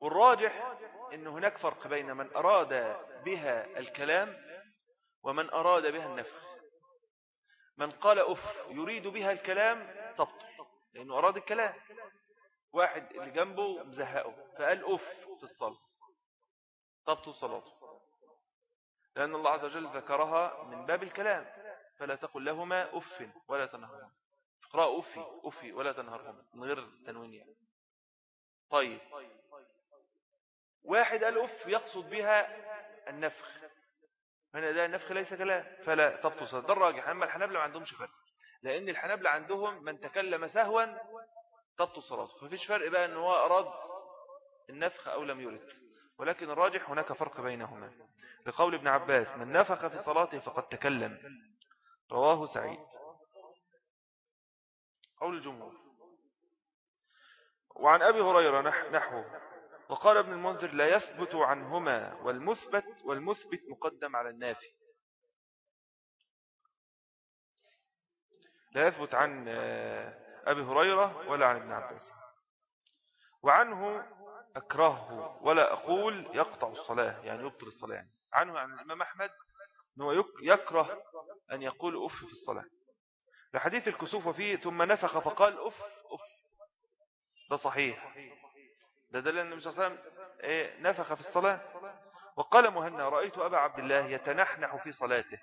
والراجح أن هناك فرق بين من أراد بها الكلام ومن أراد بها النفخ. من قال أف يريد بها الكلام تبطل لأنه أراد الكلام. واحد اللي جنبه مزهقه فقال أف في الصلاة. تبطل صلاته لأن الله عز وجل ذكرها من باب الكلام. فلا تقل لهما أف ولا تنهرهما اقرأ أفي أفي ولا تنهرهما من غير تنوين يعني. طيب. واحد قال أف يقصد بها النفخ. هنا ده النفخ ليس كلام فلا صلاة ده الراجح. أما الحنابلة ما عندهمش فرق. لأن الحنابلة عندهم من تكلم سهوا تبطل صلاته. ففيش فرق بقى أنه أراد النفخ أو لم يرد. ولكن الراجح هناك فرق بينهما. لقول ابن عباس من نفخ في صلاته فقد تكلم. رواه سعيد. قول الجمهور وعن أبي هريرة نحوه. وقال ابن المنذر لا يثبت عنهما والمثبت والمثبت مقدم على النافي. لا يثبت عن أبي هريرة ولا عن ابن عباس. وعنه أكرهه ولا أقول يقطع الصلاة يعني يبطل الصلاة. يعني عنه عن الإمام أحمد أنه يكره أن يقول أف في الصلاة. لحديث الكسوف فيه ثم نفخ فقال أف أف ده صحيح. ده دل أن النبي صلى الله عليه وسلم إيه نفخ في الصلاة. وقال مهنا رأيت أبا عبد الله يتنحنح في صلاته.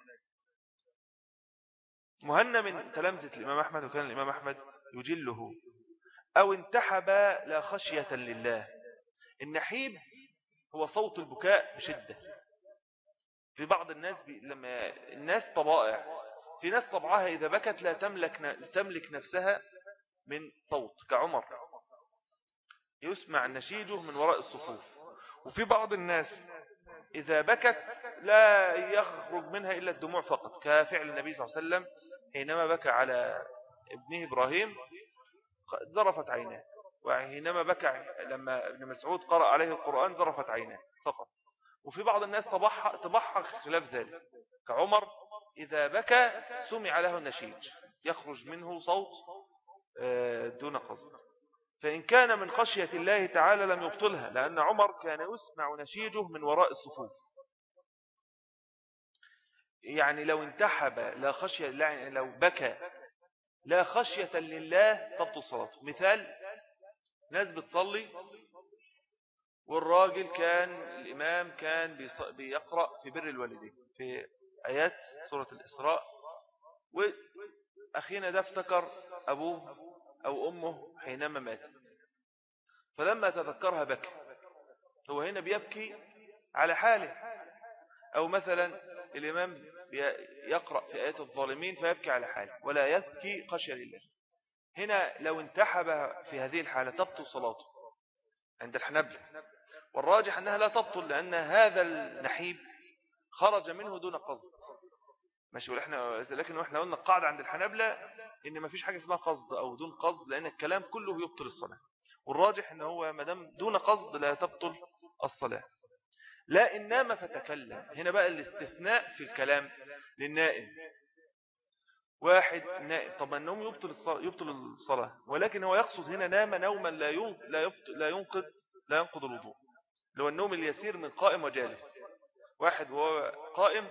مهنا من تلامذة الإمام أحمد وكان الإمام أحمد يجله. أو انتحب لا خشية لله. النحيب هو صوت البكاء بشدة. في بعض الناس. لما الناس طبائع. في ناس طبعها إذا بكت لا تملك, تملك نفسها من صوت كعمر. يسمع نشيجه من وراء الصفوف. وفي بعض الناس إذا بكت لا يخرج منها إلا الدموع فقط. كفعل النبي صلى الله عليه وسلم حينما بكى على ابنه إبراهيم ذرفت عيناه. وحينما بكى لما ابن مسعود قرأ عليه القرآن ذرفت عيناه فقط. وفي بعض الناس تبحق خلاف ذلك. كعمر إذا بكى سمع له النشيج يخرج منه صوت آه، دون قصد. فإن كان من خشية الله تعالى لم يبطلها لأن عمر كان يسمع نشيجه من وراء الصفوف. يعني لو انتحب لا خشية لو بكى لا خشية لله تبطل صلاته مثال ناس بتصلي والراجل كان الإمام كان بيقرأ في بر الوالدين في آيات سورة الإسراء. وأخينا ده افتكر أبوه أو أمه حينما ماتت. فلما تذكرها بكى. هو هنا بيبكي على حاله. أو مثلا الإمام يقرأ في آيات الظالمين فيبكي على حاله. ولا يبكي خشية لله. هنا لو انتحب في هذه الحالة تبطل صلاته عند الحنبلة والراجح أنها لا تبطل لأن هذا النحيب خرج منه دون قصد. ماشي ولحنا لكن إحنا قلنا القاعدة عند الحنبلة إن ما فيش حاجة اسمها قصد أو دون قصد لأن الكلام كله يبطل الصلاة. والراجح إن هو مدام دون قصد لا تبطل الصلاة. لا إن نام فتكلم. هنا بقى الاستثناء في الكلام للنائم. واحد نائم. طب النوم يبطل الصلاة, يبطل الصلاة. ولكن هو يقصد هنا نام نوما لا لا ينقض لا ينقض الوضوء. اللي هو النوم اليسير من قائم وجالس. واحد وهو قائم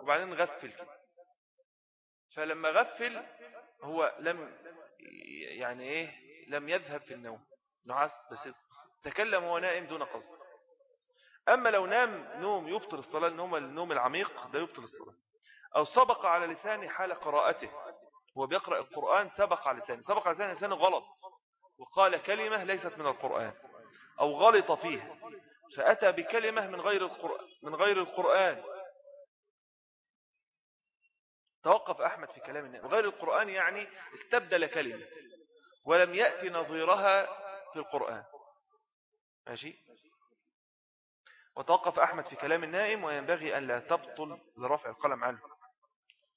وبعدين غفل كده. فلما غفل هو لم يعني إيه لم يذهب في النوم. نعاس بسيط تكلم هو نائم دون قصد. أما لو نام نوم يبطل الصلاة النوم النوم العميق ده يبطل الصلاة. أو سبق على لسانه حال قراءته. هو بيقرأ القرآن سبق على لسانه. سبق على لسانه غلط. وقال كلمة ليست من القرآن. أو غلط فيها. فأتى بكلمة من غير القرآن, من غير القرآن. توقف أحمد في كلام النبي. غير القرآن يعني استبدل كلمة ولم يأتي نظيرها في القرآن. ماشي؟ وتوقف أحمد في كلام النائم وينبغي أن لا تبطل لرفع القلم عنه.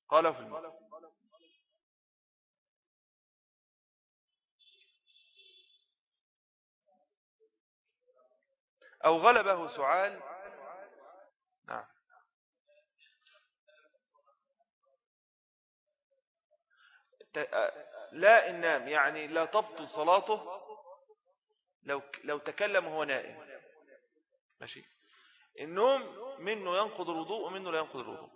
قال في الماء أو غلبه سعال. نعم. لا إنام يعني لا تبطل صلاته لو لو تكلم وهو نائم. ماشي. النوم منه ينقض الوضوء ومنه لا ينقض الوضوء.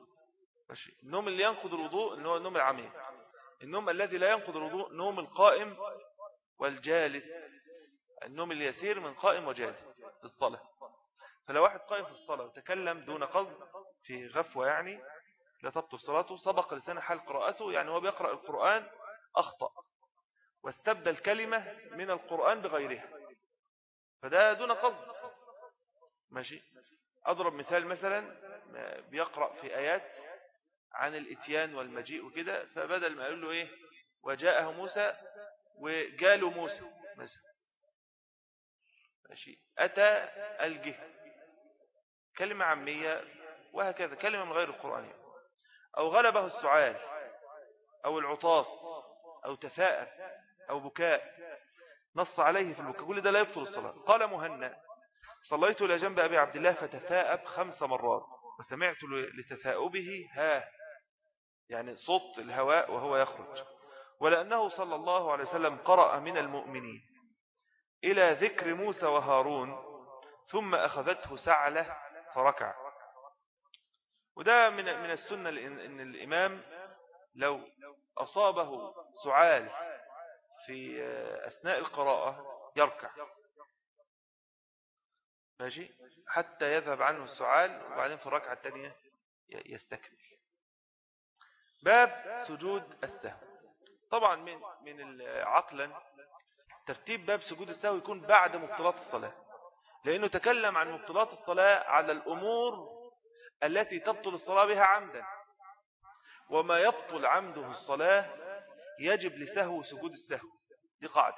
ماشي. النوم اللي ينقض الوضوء اللي هو النوم العميق. النوم الذي لا ينقض الوضوء نوم القائم والجالس. النوم اليسير من قائم وجالس. في الصلاة. فلو واحد قائم في الصلاة وتكلم دون قصد في غفوة يعني لا تبطل صلاته سبق لسان حال قراءته يعني هو بيقرأ القرآن أخطأ واستبدل كلمة من القرآن بغيرها. فده دون قصد. ماشي؟ أضرب مثال مثلا بيقرأ في آيات عن الإتيان والمجيء وكده فبدل ما يقول له إيه وجاءه موسى وجاله موسى مثلا. ماشي. أتى الجه كلمة عامية وهكذا كلمة من غير القرآن. أو غلبه السعال أو العطاس أو تفاءل أو بكاء نص عليه في البكاء. كل ده لا يبطل الصلاة. قال مهنا صليت إلى جنب أبي عبد الله فتثاءب خمس مرات وسمعت لتثاؤبه ها يعني صوت الهواء وهو يخرج. ولأنه صلى الله عليه وسلم قرأ من المؤمنين. إلى ذكر موسى وهارون ثم أخذته سعلة فركع. وده من من السنة إن الإمام لو أصابه سعال في أثناء القراءة يركع. ماشي؟ حتى يذهب عنه السعال وبعدين في الركعة الثانية يستكمل. باب سجود السهو. طبعا من من عقلا ترتيب باب سجود السهو يكون بعد مبطلات الصلاة. لأنه تكلم عن مبطلات الصلاة على الأمور التي تبطل الصلاة بها عمدا. وما يبطل عمده الصلاة يجب لسهو سجود السهو. دي قاعدة.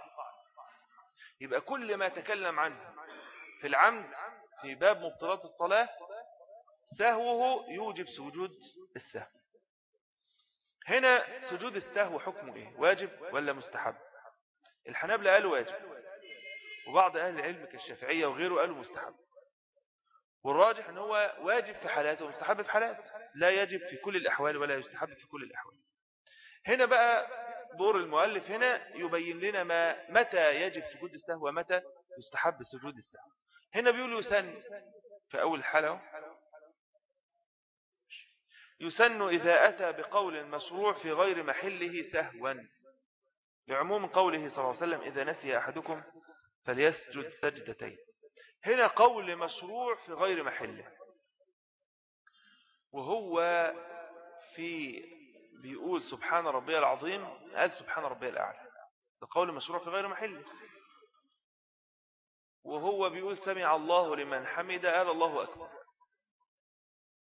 يبقى كل ما تكلم عنه في العمد في باب مبطلات الصلاة سهوه يوجب سجود السهو. هنا سجود السهو حكمه إيه؟ واجب ولا مستحب؟ الحنابلة قالوا واجب وبعض أهل العلم كالشافعية وغيره قالوا مستحب. والراجح إن هو واجب في حالات ومستحب في حالات لا يجب في كل الأحوال ولا يستحب في كل الأحوال. هنا بقى دور المؤلف هنا يبين لنا ما متى يجب سجود السهو ومتى يستحب سجود السهو هنا بيقول يسن في أول حالة يسن إذا أتى بقول مشروع في غير محله سهوا. لعموم قوله صلى الله عليه وسلم إذا نسي أحدكم فليسجد سجدتين. هنا قول مشروع في غير محله. وهو في بيقول سبحان ربي العظيم قال سبحان ربي الأعلى. ده قول مشروع في غير محله. وهو بيقول سمع الله لمن حمد قال الله أكبر.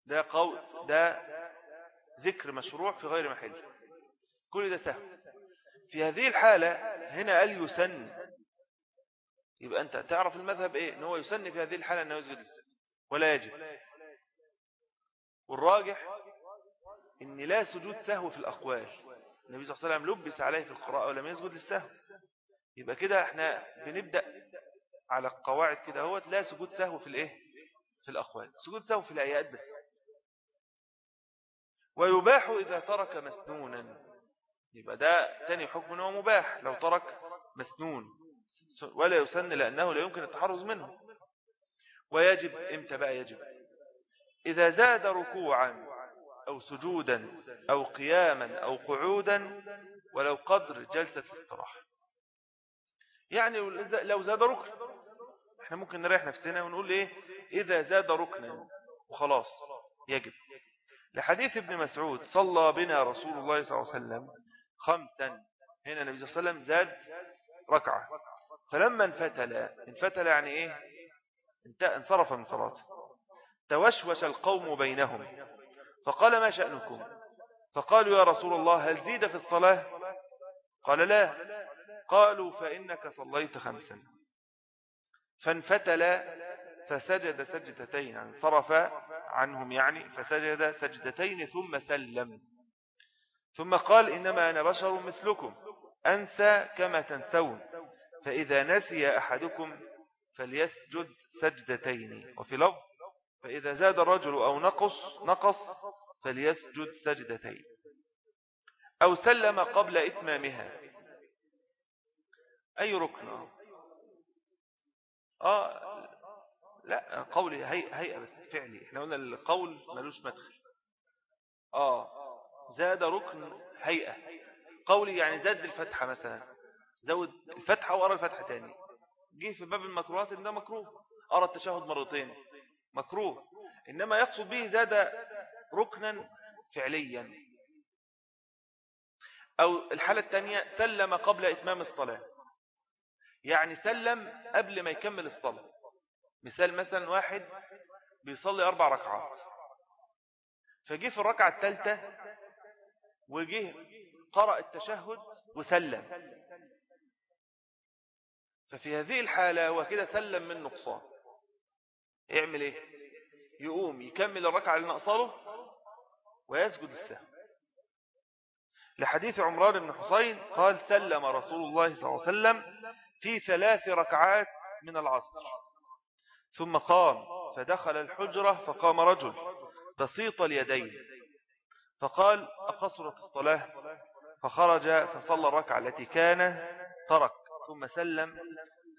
ده قول ده ذكر مشروع في غير محله. كل ده سهل. في هذه الحالة هنا قال يسن؟ يبقى أنت تعرف المذهب إيه؟ أنه يسن في هذه الحالة أنه يسجد السهو ولا يجب. والراجح أن لا سجود سهو في الأقوال. النبي صلى الله عليه وسلم لبس عليه في القراءة ولم يسجد للسهو. يبقى كده إحنا بنبدأ على القواعد كده هو لا سجود سهو في الإيه؟ في الأقوال. سجود سهو في الآيات بس. ويباح إذا ترك مسنونا. يبقى ده تاني حكم أنه مباح لو ترك مسنون ولا يسن لأنه لا يمكن التحرز منه. ويجب إمتى بقى يجب؟ إذا زاد ركوعا أو سجودا أو قياما أو قعودا ولو قدر جلسة الاستراحة. يعني لو زاد ركن إحنا ممكن نريح نفسنا ونقول إيه؟ إذا زاد ركنا وخلاص يجب. لحديث ابن مسعود صلى بنا رسول الله صلى الله عليه وسلم خمسا. هنا النبي صلى الله عليه وسلم زاد ركعة. فلما انفتل انفتل يعني إيه؟ انصرف من صلاته. توشوش القوم بينهم. فقال ما شأنكم؟ فقالوا يا رسول الله هل زيد في الصلاة؟ قال لا. قالوا فإنك صليت خمسا. فانفتل فسجد سجدتين يعني صرف عنهم يعني فسجد سجدتين ثم سلم. ثم قال إنما أنا بشر مثلكم أنسى كما تنسون فإذا نسي أحدكم فليسجد سجدتين وفي لفظ فإذا زاد الرجل أو نقص نقص فليسجد سجدتين. أو سلم قبل إتمامها. أي ركن؟ آه لا قولي هيئة, بس فعلي. إحنا قلنا القول ملوش مدخل. آه. زاد ركن هيئة. قولي يعني زاد الفتحة مثلا. زود الفتحة وأرى الفتحة تاني. جه في باب المكروهات إن ده مكروه. أرى التشهد مرتين. مكروه. إنما يقصد به زاد ركنا فعليا. أو الحالة الثانية سلم قبل إتمام الصلاة. يعني سلم قبل ما يكمل الصلاة. مثال مثلا واحد بيصلي أربع ركعات. فجي في الركعة الثالثة وجه قرأ التشهد وسلم. ففي هذه الحالة هو كده سلم من نقصان. يعمل إيه؟ يقوم يكمل الركعة اللي ويسجد السهو لحديث عمران بن حسين قال سلم رسول الله صلى الله عليه وسلم في ثلاث ركعات من العصر. ثم قام فدخل الحجرة فقام رجل بسيط اليدين. فقال أقصرت الصلاة؟ فخرج فصلى الركعة التي كان ترك ثم سلم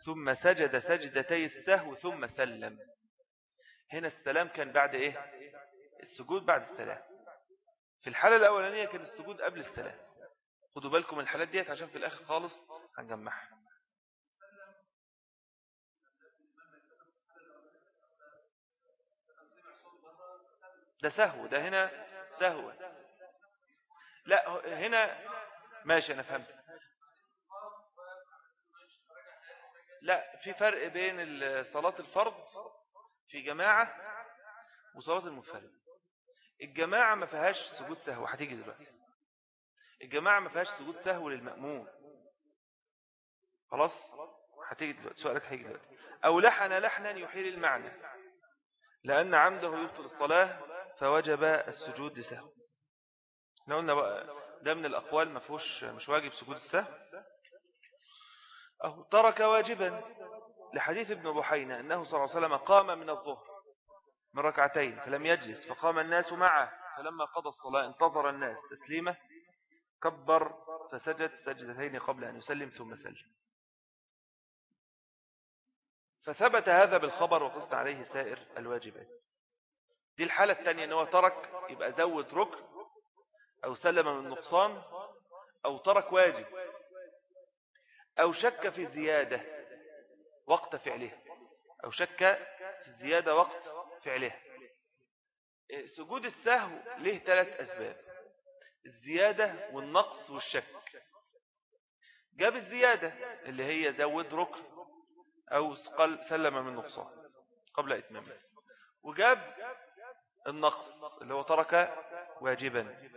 ثم سجد سجدتي السهو ثم سلم. هنا السلام كان بعد إيه؟ السجود بعد السلام. في الحالة الأولانية كان السجود قبل السلام. خدوا بالكم الحالات ديت عشان في الآخر خالص هنجمعها. ده سهو ده هنا سهو. لا هنا ماشي أنا فهمت. لا في فرق بين صلاة الفرض في جماعة وصلاة المنفرد. الجماعة ما فيهاش سجود سهو. هتيجي دلوقتي. الجماعة ما فيهاش سجود سهو للمأموم خلاص؟ هتيجي دلوقتي. سؤالك هيجي دلوقتي. أو لحن لحنا يحيل المعنى. لأن عمده يبطل الصلاة فوجب السجود لسهو. إحنا قلنا بقى ده من الأقوال ما فيهوش مش واجب سجود السهو أو ترك واجبا لحديث ابن بحينة أنه صلى الله عليه وسلم قام من الظهر من ركعتين فلم يجلس فقام الناس معه. فلما قضى الصلاة انتظر الناس تسليمه كبر فسجد سجدتين قبل أن يسلم ثم سلم. فثبت هذا بالخبر وقصد عليه سائر الواجبات. دي الحالة الثانية أنه ترك يبقى زود ركن أو سلم من نقصان أو ترك واجب أو شك في زيادة وقت فعلها أو شك في الزيادة وقت فعلها سجود السهو له ثلاث أسباب. الزيادة والنقص والشك. جاب الزيادة اللي هي زود ركن أو سلم من نقصان قبل إتمامه. وجاب النقص اللي هو ترك واجبا.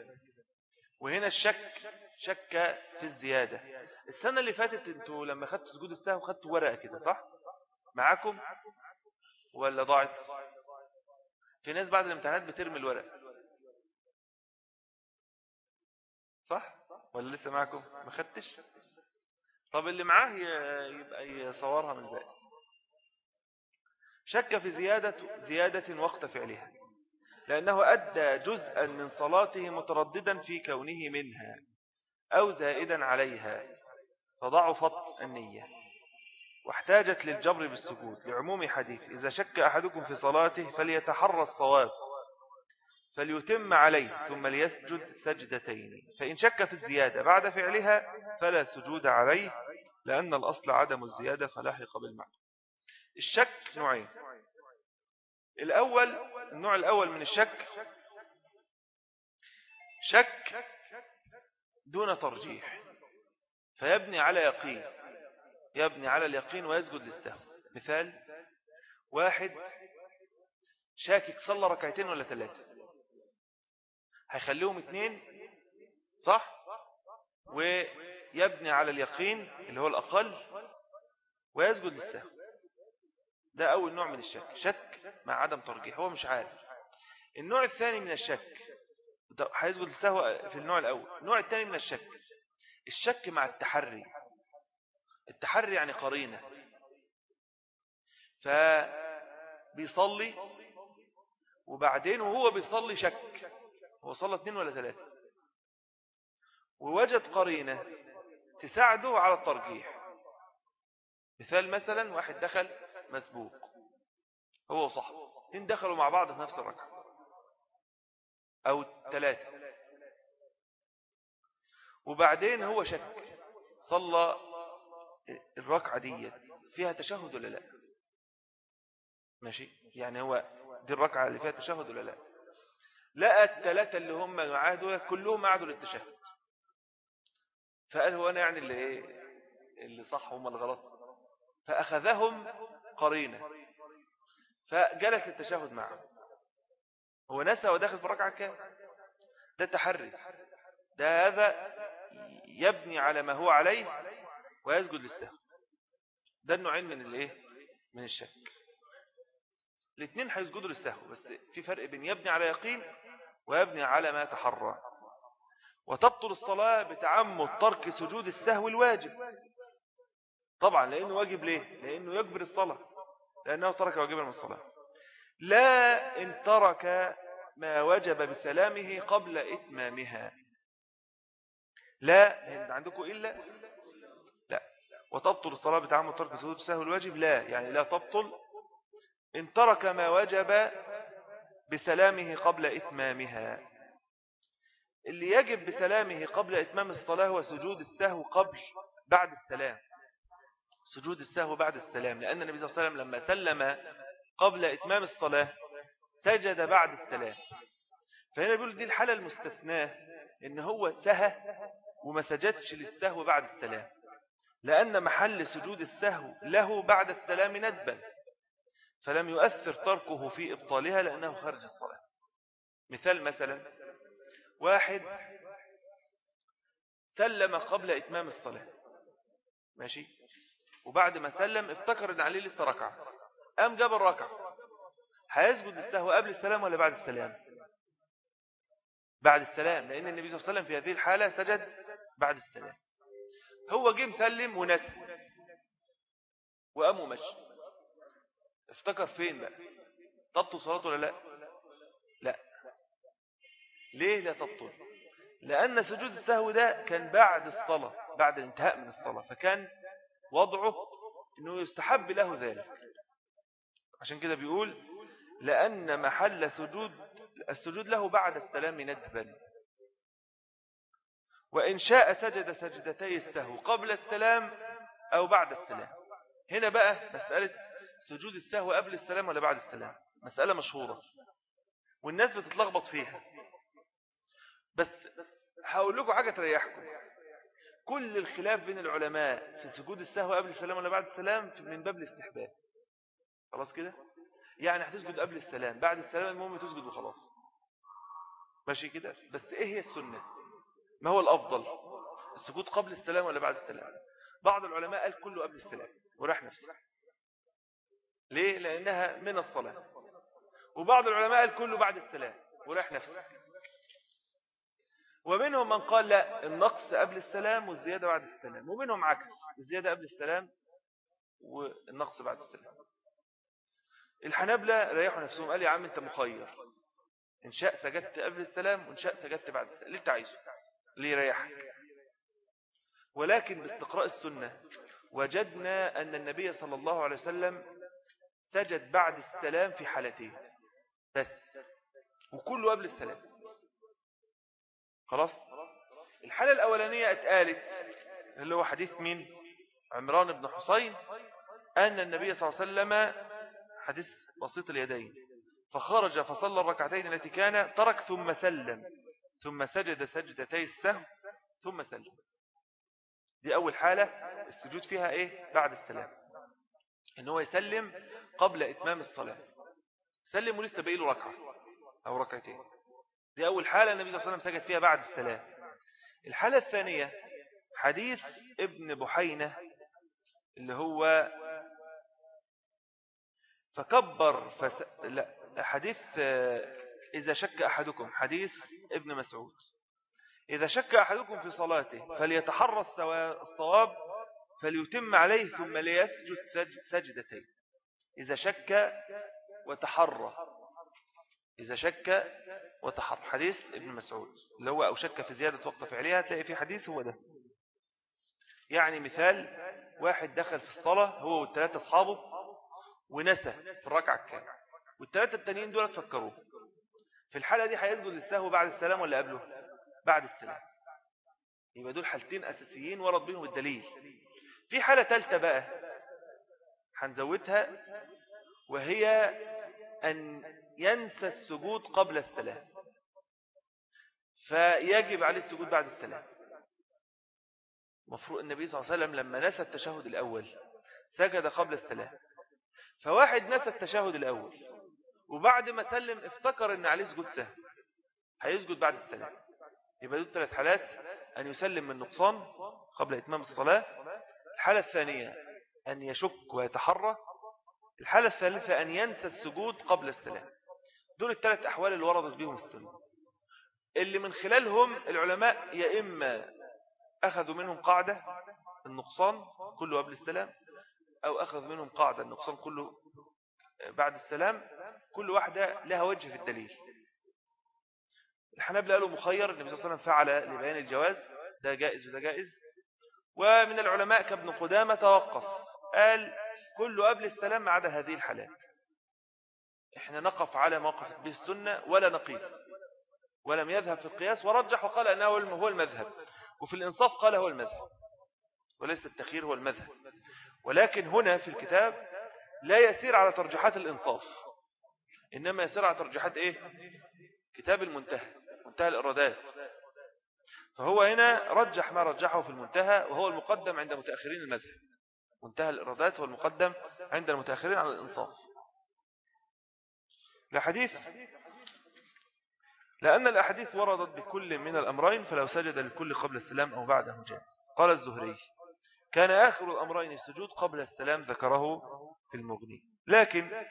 وهنا الشك شك في الزيادة. السنة اللي فاتت أنتوا لما خدتوا سجود السهو خدتوا ورقة كده صح؟ معاكم؟ ولا ضاعت؟ في ناس بعد الامتحانات بترمي الورق. صح؟ ولا لسه معاكم؟ ما خدتش؟ طب اللي معاه يبقى يصورها من ذلك شك في زيادة, زيادة وقت فعلها. لأنه أدى جزءا من صلاته مترددا في كونه منها أو زائدا عليها فضعفت النية. واحتاجت للجبر بالسكوت لعموم حديث. إذا شك أحدكم في صلاته فليتحرى الصواب فليتم عليه ثم ليسجد سجدتين. فإن شك في الزيادة بعد فعلها فلا سجود عليه لأن الأصل عدم الزيادة فلاحق بالمعنى. الشك نوعين. الأول النوع الأول من الشك شك دون ترجيح فيبني على يقين يبني على اليقين ويسجد للسهو مثال واحد شاكك صلى ركعتين ولا ثلاثة؟ هيخليهم اثنين صح؟ ويبني على اليقين اللي هو الأقل ويسجد للسهو ده أول نوع من الشك. شك مع عدم ترجيح. هو مش عارف. النوع الثاني من الشك هيسجد للسهو في النوع الأول. النوع الثاني من الشك الشك مع التحري. التحري يعني قرينة. فبيصلي وبعدين وهو بيصلي شك. هو صلى اثنين ولا ثلاثة ووجد قرينة تساعده على الترجيح. مثال مثلا واحد دخل مسبوق. هو وصاحبه. اثنين دخلوا مع بعض في نفس الركعة. أو ثلاثة وبعدين هو شك. صلى الركعة دي فيها تشهد ولا لا؟ ماشي؟ يعني هو دي الركعة اللي فيها تشهد ولا لا؟ لقى الثلاثة اللي هم معاه دول كلهم قعدوا للتشهد. فقال هو أنا يعني اللي إيه؟ اللي صح هم الغلط. فأخذهم قرينة. فجلس التشهد معه. هو نسى وداخل في الركعة كام؟ ده تحري. ده هذا يبني على ما هو عليه ويسجد للسهو. ده النوعين من الايه؟ من الشك. الاثنين هيسجدوا للسهو بس في فرق بين يبني على يقين ويبني على ما تحرى. وتبطل الصلاة بتعمد ترك سجود السهو الواجب. طبعا لأنه واجب ليه؟ لأنه يجبر الصلاة. لأنه ترك واجبا من الصلاة. لا إن ترك ما وجب بسلامه قبل إتمامها. لا عندكم إلا؟ لا. وتبطل الصلاة بتعمد ترك سجود السهو الواجب؟ لا. يعني لا تبطل. إن ترك ما وجب بسلامه قبل إتمامها. اللي يجب بسلامه قبل إتمام الصلاة هو سجود السهو قبل بعد السلام. سجود السهو بعد السلام لأن النبي صلى الله عليه وسلم لما سلم قبل إتمام الصلاة سجد بعد السلام. فهنا بيقول دي الحالة المستثناة إن هو سهى وما سجدش للسهو بعد السلام. لأن محل سجود السهو له بعد السلام ندبا فلم يؤثر تركه في إبطالها لأنه خارج الصلاة. مثال مثلا واحد سلم قبل إتمام الصلاة. ماشي؟ وبعد ما سلم افتكر إن عليه لسه ركعة قام جاب الركعة هيسجد السهو قبل السلام ولا بعد السلام؟ بعد السلام لأن النبي صلى الله عليه وسلم في هذه الحالة سجد بعد السلام. هو جه مسلم ونسى وقام ومشي. افتكر فين بقى؟ تبطل صلاته ولا لا؟ لا. ليه لا تبطل لأن سجود السهو ده كان بعد الصلاة بعد الانتهاء من الصلاة فكان وضعه أنه يستحب له ذلك. عشان كده بيقول لأن محل سجود السجود له بعد السلام ندبا. وإن شاء سجد سجدتي السهو قبل السلام أو بعد السلام. هنا بقى مسألة سجود السهو قبل السلام ولا بعد السلام؟ مسألة مشهورة. والناس بتتلخبط فيها. بس هقول لكم حاجة تريحكم. كل الخلاف بين العلماء في سجود السهو قبل السلام ولا بعد السلام من باب الاستحباب. خلاص كده؟ يعني هتسجد قبل السلام بعد السلام المهم تسجد وخلاص. ماشي كده؟ بس إيه هي السنة؟ ما هو الأفضل؟ السجود قبل السلام ولا بعد السلام؟ بعض العلماء قال كله قبل السلام وراح نفسه. ليه؟ لأنها من الصلاة. وبعض العلماء قال كله بعد السلام وراح نفسه. ومنهم من قال لا النقص قبل السلام والزيادة بعد السلام ومنهم عكس الزيادة قبل السلام والنقص بعد السلام. الحنابلة ريحوا نفسهم قال يا عم انت مخير إن شاء سجدت قبل السلام وإن شاء سجدت بعد السلام. اللي انت عايزه اللي يريحك. ولكن باستقراء السنة وجدنا أن النبي صلى الله عليه وسلم سجد بعد السلام في حالتين بس وكله قبل السلام. خلاص؟ الحالة الأولانية اتقالت اللي هو حديث مين؟ عمران بن حسين أن النبي صلى الله عليه وسلم حديث بسيط اليدين فخرج فصلى الركعتين التي كان ترك ثم سلم ثم سجد سجدتي السهو ثم سلم. دي أول حالة السجود فيها إيه؟ بعد السلام. إن هو يسلم قبل إتمام الصلاة. سلم ولسه بقي له ركعة أو ركعتين. دي أول حالة النبي صلى الله عليه وسلم سجد فيها بعد السلام. الحالة الثانية حديث ابن بحينة اللي هو فكبر فس... لا حديث إذا شك أحدكم حديث ابن مسعود. إذا شك أحدكم في صلاته فليتحرى الصواب فليتم عليه ثم ليسجد سجدتين. إذا شك وتحرى. إذا شك وتحرى حديث ابن مسعود اللي هو أو شك في زيادة وقت فعليها تلاقي في حديث هو ده. يعني مثال واحد دخل في الصلاة هو والثلاثة أصحابه ونسى في الركعة الكاملة والثلاثة التانيين دول تفكروه في الحالة دي هيسجد للسهو بعد السلام ولا قبله؟ بعد السلام. يبقى دول حالتين أساسيين ورد بهم الدليل. في حالة ثالثة بقى هنزودها وهي أن ينسى السجود قبل السلام. فيجب عليه السجود بعد السلام. مفروض النبي صلى الله عليه وسلم لما نسى التشهد الأول سجد قبل السلام. فواحد نسى التشهد الأول وبعد ما سلم افتكر إن عليه سجود سهو هيسجد بعد السلام. يبقى دول ثلاث حالات أن يسلم من نقصان قبل إتمام الصلاة. الحالة الثانية أن يشك ويتحرى. الحالة الثالثة أن ينسى السجود قبل السلام. دول الثلاث أحوال اللي وردت بهم السنة. اللي من خلالهم العلماء يا إما أخذوا منهم قاعدة النقصان كله قبل السلام أو أخذ منهم قاعدة النقصان كله بعد السلام كل واحدة لها وجه في الدليل. الحنابلة قالوا مخير النبي صلى الله عليه وسلم فعل لبيان الجواز ده جائز وده جائز. ومن العلماء كابن قدامة توقف قال كله قبل السلام ما عدا هذه الحالات. إحنا نقف على موقف به السنة ولا نقيس. ولم يذهب في القياس ورجح وقال أنه هو المذهب. وفي الإنصاف قال هو المذهب. وليس التخيير هو المذهب. ولكن هنا في الكتاب لا يسير على ترجيحات الإنصاف. إنما يسير على ترجيحات إيه؟ كتاب المنتهى منتهى الإرادات. فهو هنا رجح ما رجحه في المنتهى وهو المقدم عند متأخرين المذهب. منتهى الإرادات هو المقدم عند المتأخرين على الإنصاف. لحديث لأن الأحاديث وردت بكل من الأمرين فلو سجد للكل قبل السلام أو بعده جاز. قال الزهري كان آخر الأمرين السجود قبل السلام ذكره في المغني. لكن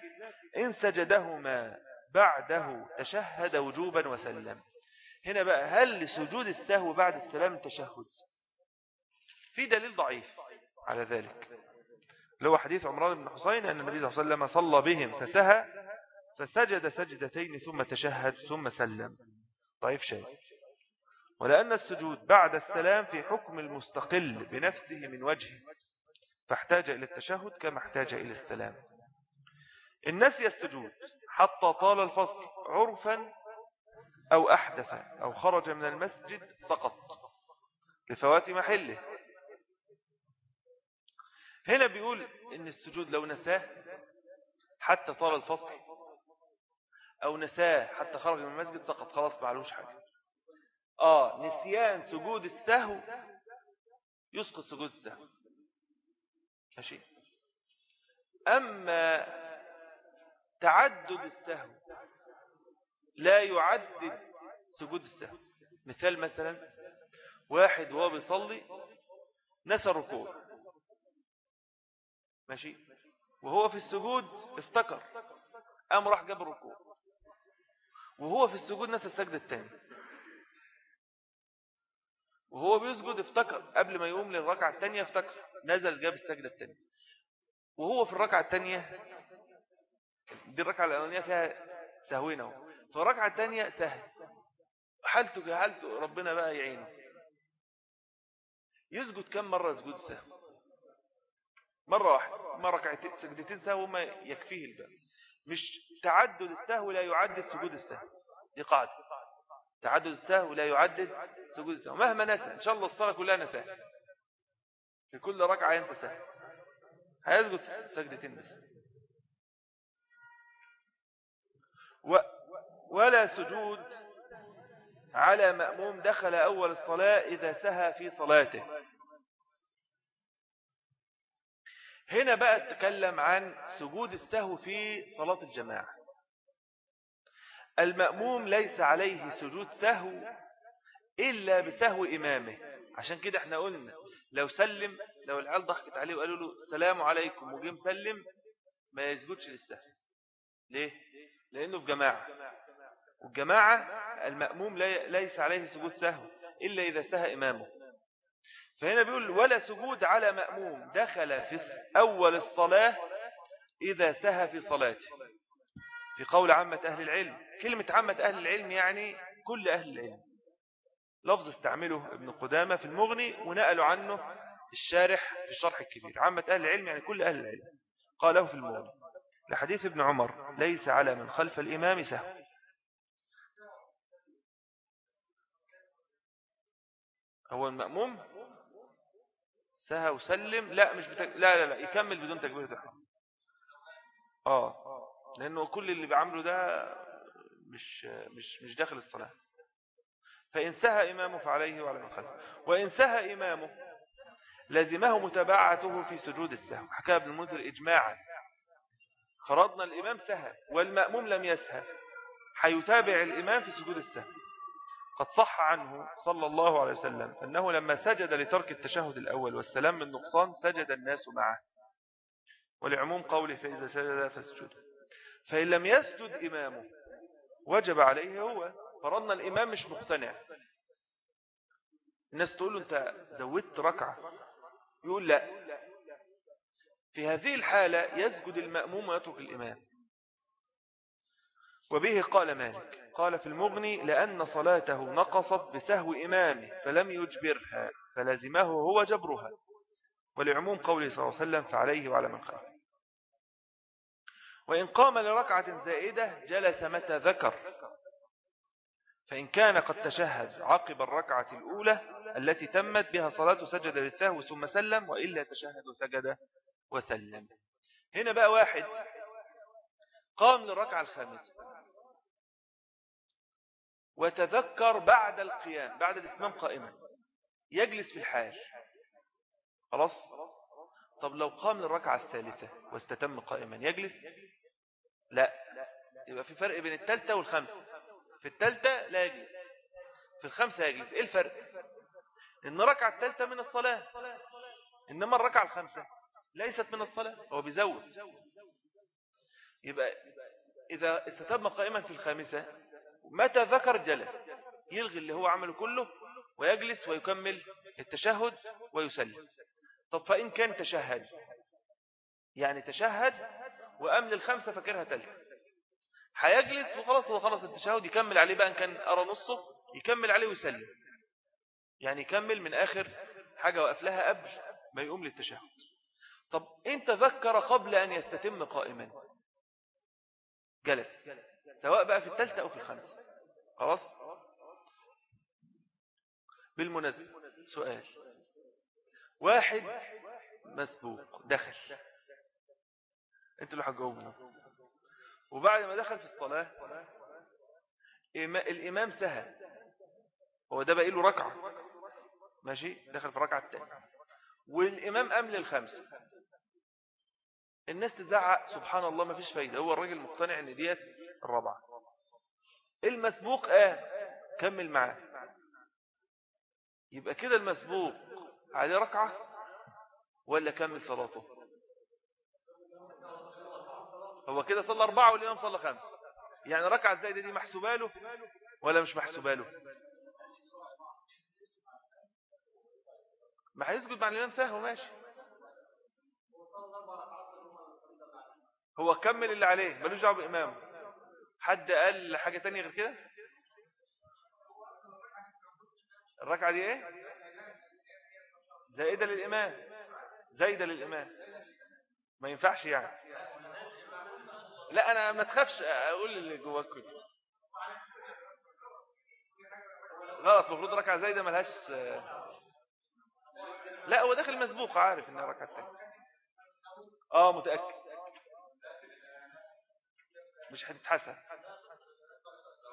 إن سجدهما بعده تشهد وجوبا وسلم. هنا بقى هل لسجود السهو بعد السلام تشهد؟ في دليل ضعيف على ذلك. لو حديث عمران بن حسين أن النبي صلى الله عليه وسلم صلى بهم فسهى فسجد سجدتين ثم تشهد ثم سلم. ضعيف شيء ولأن السجود بعد السلام في حكم المستقل بنفسه من وجهه فاحتاج إلى التشهد كما احتاج إلى السلام. نسي السجود حتى طال الفصل عرفا أو أحدث أو خرج من المسجد سقط لفوات محله. هنا بيقول إن السجود لو نساه حتى طال الفصل أو نساه حتى خرج من المسجد سقط خلاص معلوش حاجة. آه نسيان سجود السهو يسقط سجود السهو. ماشي أما تعدد السهو لا يعدد سجود السهو. مثال مثلا واحد وهو بيصلي نسى الركوع. ماشي؟ وهو في السجود افتكر قام راح جاب الركوع. وهو في السجود نسى السجدة الثانية وهو بيسجد افتكر قبل ما يقوم للركعة الثانية افتكر نزل جاب السجدة الثانية وهو في الركعة الثانية دي الركعة الأولانية فيها سهوين أهو. في الركعة الثانية سهل. حالته كحالته ربنا بقى يعينه. يسجد كم مرة سجود السهو مرة واحدة. مرة ركعتين سجدتين سهو ما يكفيه الباب مش تعدد السهو لا يعدد سجود السهو. دي قاعدة. تعدد السهو لا يعدد سجود السهو. مهما نسى إن شاء الله الصلاة كلها نساه في كل ركعة ينسى سهو. هيسجد سجدتين بس. و ولا سجود على مأموم دخل أول الصلاة إذا سهى في صلاته. هنا بقى تكلم عن سجود السهو في صلاة الجماعة. المأموم ليس عليه سجود سهو إلا بسهو إمامه. عشان كده إحنا قلنا لو سلم لو العيال ضحكت عليه وقالوا له السلام عليكم وجيم سلم ما يسجدش للسهو. ليه؟ لأنه في جماعة. والجماعة المأموم ليس عليه سجود سهو إلا إذا سهى إمامه. فهنا بيقول ولا سجود على مأموم. دخل في أول الصلاة إذا سهى في صلاته. في قول عامة أهل العلم. كلمة عامة أهل العلم يعني كل أهل العلم. لفظ استعمله ابن قدامة في المغني ونقلوا عنه الشارح في الشرح الكبير. عامة أهل العلم يعني كل أهل العلم. قاله في المغني. لحديث ابن عمر. ليس على من خلف الإمام سهو. هو المأموم سهى وسلم لا مش بتك... لا لا لا يكمل بدون تكبيرة الحرام آه لأنه كل اللي بعمله ده مش مش مش داخل الصلاة. فإن سهى إمامه فعليه وعلى من خلفه. وإن سهى إمامه لازمه متابعته في سجود السهو. حكى ابن المنذر إجماعا. فرضنا الإمام سهى والمأموم لم يسهى. حيتابع الإمام في سجود السهو. قد صح عنه صلى الله عليه وسلم أنه لما سجد لترك التشهد الأول والسلام من نقصان سجد الناس معه. ولعموم قوله فإذا سجد فاسجد. فإن لم يسجد إمامه وجب عليه هو فرضنا الإمام مش مقتنع. الناس تقول له أنت زودت ركعة. يقول لا. في هذه الحالة يسجد المأموم ويترك الإمام. وبه قال مالك. قال في المغني لأن صلاته نقصت بسهو إمامه فلم يجبرها فلازمه هو جبرها. ولعموم قوله صلى الله عليه وسلم فعليه وعلى من خلفه. وإن قام لركعة زائدة جلس متى ذكر. فإن كان قد تشهد عقب الركعة الأولى التي تمت بها صلاة سجد للسهو ثم سلم وإلا تشهد وسجد وسلم. هنا بقى واحد قام للركعة الخامسة. وتذكر بعد القيام بعد الإسلام قائما. يجلس في الحال. خلاص؟ طب لو قام للركعة الثالثة واستتم قائما يجلس؟ لا. يبقى في فرق بين الثالثة والخامسة في الثالثة لا يجلس. في الخمسة يجلس. إيه الفرق؟ إن ركعة الثالثة من الصلاة. إنما الركعة الخمسة ليست من الصلاة هو بيزود. يبقى إذا استتم قائما في الخامسة متى ذكر جلس؟ يلغي اللي هو عمله كله ويجلس ويكمل التشهد ويسلم. طب فإن كان تشهد يعني تشهد وأمن الخمسة فكرها تلك هيجلس وخلاص هو خلص التشهد يكمل عليه بقى إن كان أرى نصه يكمل عليه ويسلم. يعني يكمل من آخر حاجة وقف لها قبل ما يقوم للتشهد. طب إن تذكر قبل أن يستتم قائما؟ جلس. سواء بقى في الثالثة أو في الخامسة. خلاص؟ بالمناسبة سؤال. واحد مسبوق دخل. أنتوا اللي هتجاوبوا. وبعد ما دخل في الصلاة الإمام سهى هو ده بقى له ركعة. ماشي؟ دخل في الركعة الثانية والإمام أمل الخمسة الناس تزعق سبحان الله ما فيش فايدة. هو الراجل مقتنع إن ديت الرابعة. المسبوق آه كمل معاه. يبقى كده المسبوق عليه ركعة ولا كمل صلاته؟ هو كده صلى أربعة والإمام صلى خمسة. يعني ركعة الزايدة دي محسوبة له ولا مش محسوبة له؟ ما هيسجد مع الإمام سهو ماشي. هو كمل اللي عليه ملوش دعوة بإمامه. حد قال حاجة تانية غير كده؟ الركعة دي إيه؟ زائدة للإمام. زايدة للإمام. ما ينفعش يعني. لا أنا ما تخافش أقول اللي جواك كده غلط المفروض ركعة زايدة ملهاش لا هو داخل مسبوق عارف انها ركعة تانية. آه متأكد. مش هتتحسن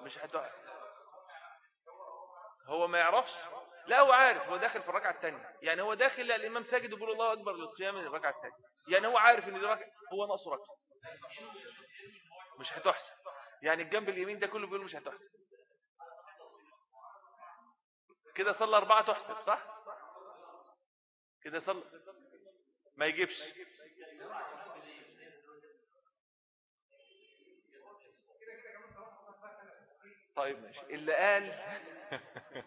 مش هت هو ما يعرفش؟ لا هو عارف هو داخل في الركعة الثانية يعني هو داخل لا الإمام ساجد ويقول الله أكبر للقيام الركعة الثانية يعني هو عارف إن دي ركعة هو ناقص ركعة. مش هتحسن يعني الجنب اليمين ده كله بيقول مش هتحسن كده صلى أربعة تحسن صح؟ كده صلى ما يجيبش. طيب ماشي. اللي قال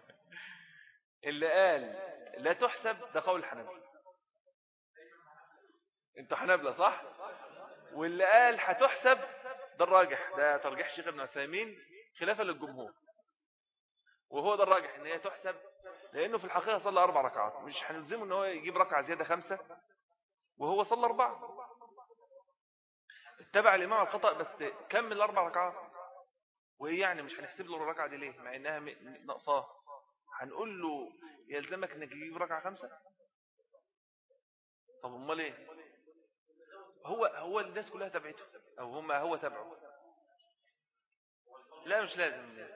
اللي قال لا تحسب ده قول الحنابلة. أنتوا حنابلة صح؟ واللي قال هتحسب ده الراجح. ده ترجيح الشيخ ابن عثيمين خلافا للجمهور. وهو ده الراجح إن هي تحسب لأنه في الحقيقة صلى أربع ركعات. مش هنلزمه إن هو يجيب ركعة زيادة خمسة؟ وهو صلى أربعة. اتبع الإمام الخطأ بس كمل الاربع ركعات. وايه يعني مش هنحسب له الركعة دي ليه؟ مع إنها نقصاه هنقول له يلزمك إنك تجيب ركعة خمسة؟ طب أمال إيه؟ هو هو الناس كلها تبعته أو هم هو تبعه لا مش لازم.